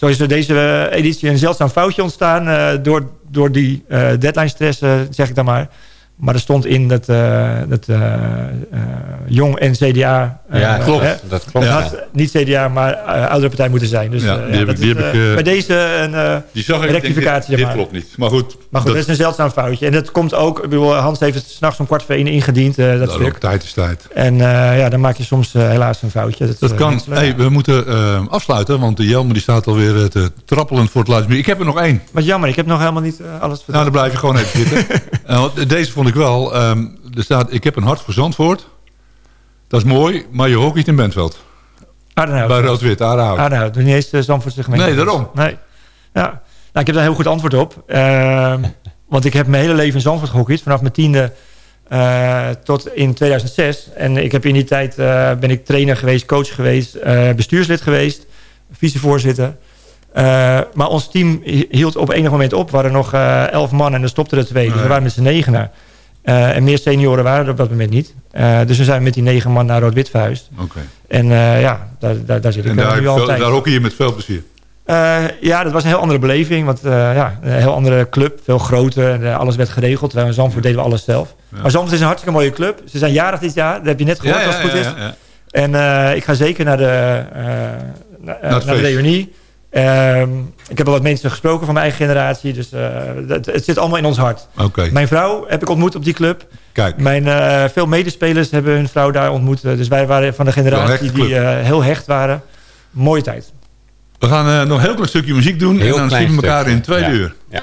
Speaker 12: zo is er deze eh, editie een zeldzaam foutje ontstaan... eh, door, door die eh, deadline stress, zeg ik dan maar. Maar er stond in dat, eh, dat eh, eh, Jong en CDA...
Speaker 4: Ja, klopt.
Speaker 12: hè,
Speaker 4: Dat klopt. ja.
Speaker 12: had niet CDA, maar oudere partij moeten zijn. Dus
Speaker 6: Ja, die heb
Speaker 12: dat
Speaker 6: ik- die
Speaker 12: is,
Speaker 6: heb ik,
Speaker 12: bij deze een
Speaker 6: Die zag ik, ik denk,
Speaker 12: rectificatie.
Speaker 6: dit, dit klopt niet. Maar goed,
Speaker 12: Maar goed, dat, is een zeldzaam foutje. En dat komt ook... Ik bedoel, Hans heeft het s'nachts om kwart voor één ingediend, dat stuk.
Speaker 6: tijd is tijd.
Speaker 12: En ja, dan maak je soms helaas een foutje. Dat,
Speaker 6: Dat kan. Hey, we moeten afsluiten, want de Jelmer die staat alweer te trappelend voor het luisteren. Ik heb er nog één.
Speaker 12: Wat jammer, ik heb nog helemaal niet alles
Speaker 6: Nou,
Speaker 12: verteld.
Speaker 6: dan blijf je gewoon even zitten. Deze vond ik wel. ehm, er staat, ik heb een hart voor Zandvoort. Dat is mooi, maar je hockeyt in Bentveld.
Speaker 12: Aardenhout.
Speaker 6: Bij Rood-Wit.
Speaker 12: Aardenhout, nog niet eens de Zandvoortse gemeente.
Speaker 6: Nee, daarom.
Speaker 12: Nee. Ja. Nou, ik heb daar een heel goed antwoord op. Ehm, want ik heb mijn hele leven in Zandvoort gehockeyd. Vanaf mijn tiende eh, tot in 2006. En ik heb in die tijd eh, ben ik trainer geweest, coach geweest, eh, bestuurslid geweest, vicevoorzitter. Eh, maar ons team hield op enig moment op. We waren nog eh, elf man en er stopten er twee. Dus we waren met z'n negenen. Eh, en meer senioren waren er op dat moment niet. Eh, dus we zijn met die negen man naar Rood-Wit verhuisd.
Speaker 6: Oké.
Speaker 12: En eh, ja, daar, daar, daar zit ik
Speaker 6: En daar,
Speaker 12: nu al tijd.
Speaker 6: daar hockey je met veel plezier.
Speaker 12: Ja, dat was een heel andere beleving. Want ja, een heel andere club, veel groter. En, alles werd geregeld. Terwijl in Zandvoort deden we alles zelf.
Speaker 6: Ja.
Speaker 12: Maar Zandvoort is een hartstikke mooie club. Ze zijn jarig dit jaar. Dat heb je net gehoord als het goed is.
Speaker 6: ja.
Speaker 12: En ik ga zeker naar de, na- eh, naar de reunie. Ehm, ik heb al wat mensen gesproken van mijn eigen generatie. Dus eh, het, het zit allemaal in ons hart.
Speaker 6: Oké,
Speaker 12: Mijn vrouw heb ik ontmoet op die club.
Speaker 6: kijk.
Speaker 12: Mijn eh, veel medespelers hebben hun vrouw daar ontmoet. Eh, Dus wij waren van de generatie die eh, heel hecht waren. Mooie tijd.
Speaker 6: We gaan eh, nog een heel klein stukje muziek doen.
Speaker 4: Heel
Speaker 6: en dan zien we elkaar
Speaker 4: stukje.
Speaker 6: in twee
Speaker 4: Ja.
Speaker 6: uur.
Speaker 4: Ja.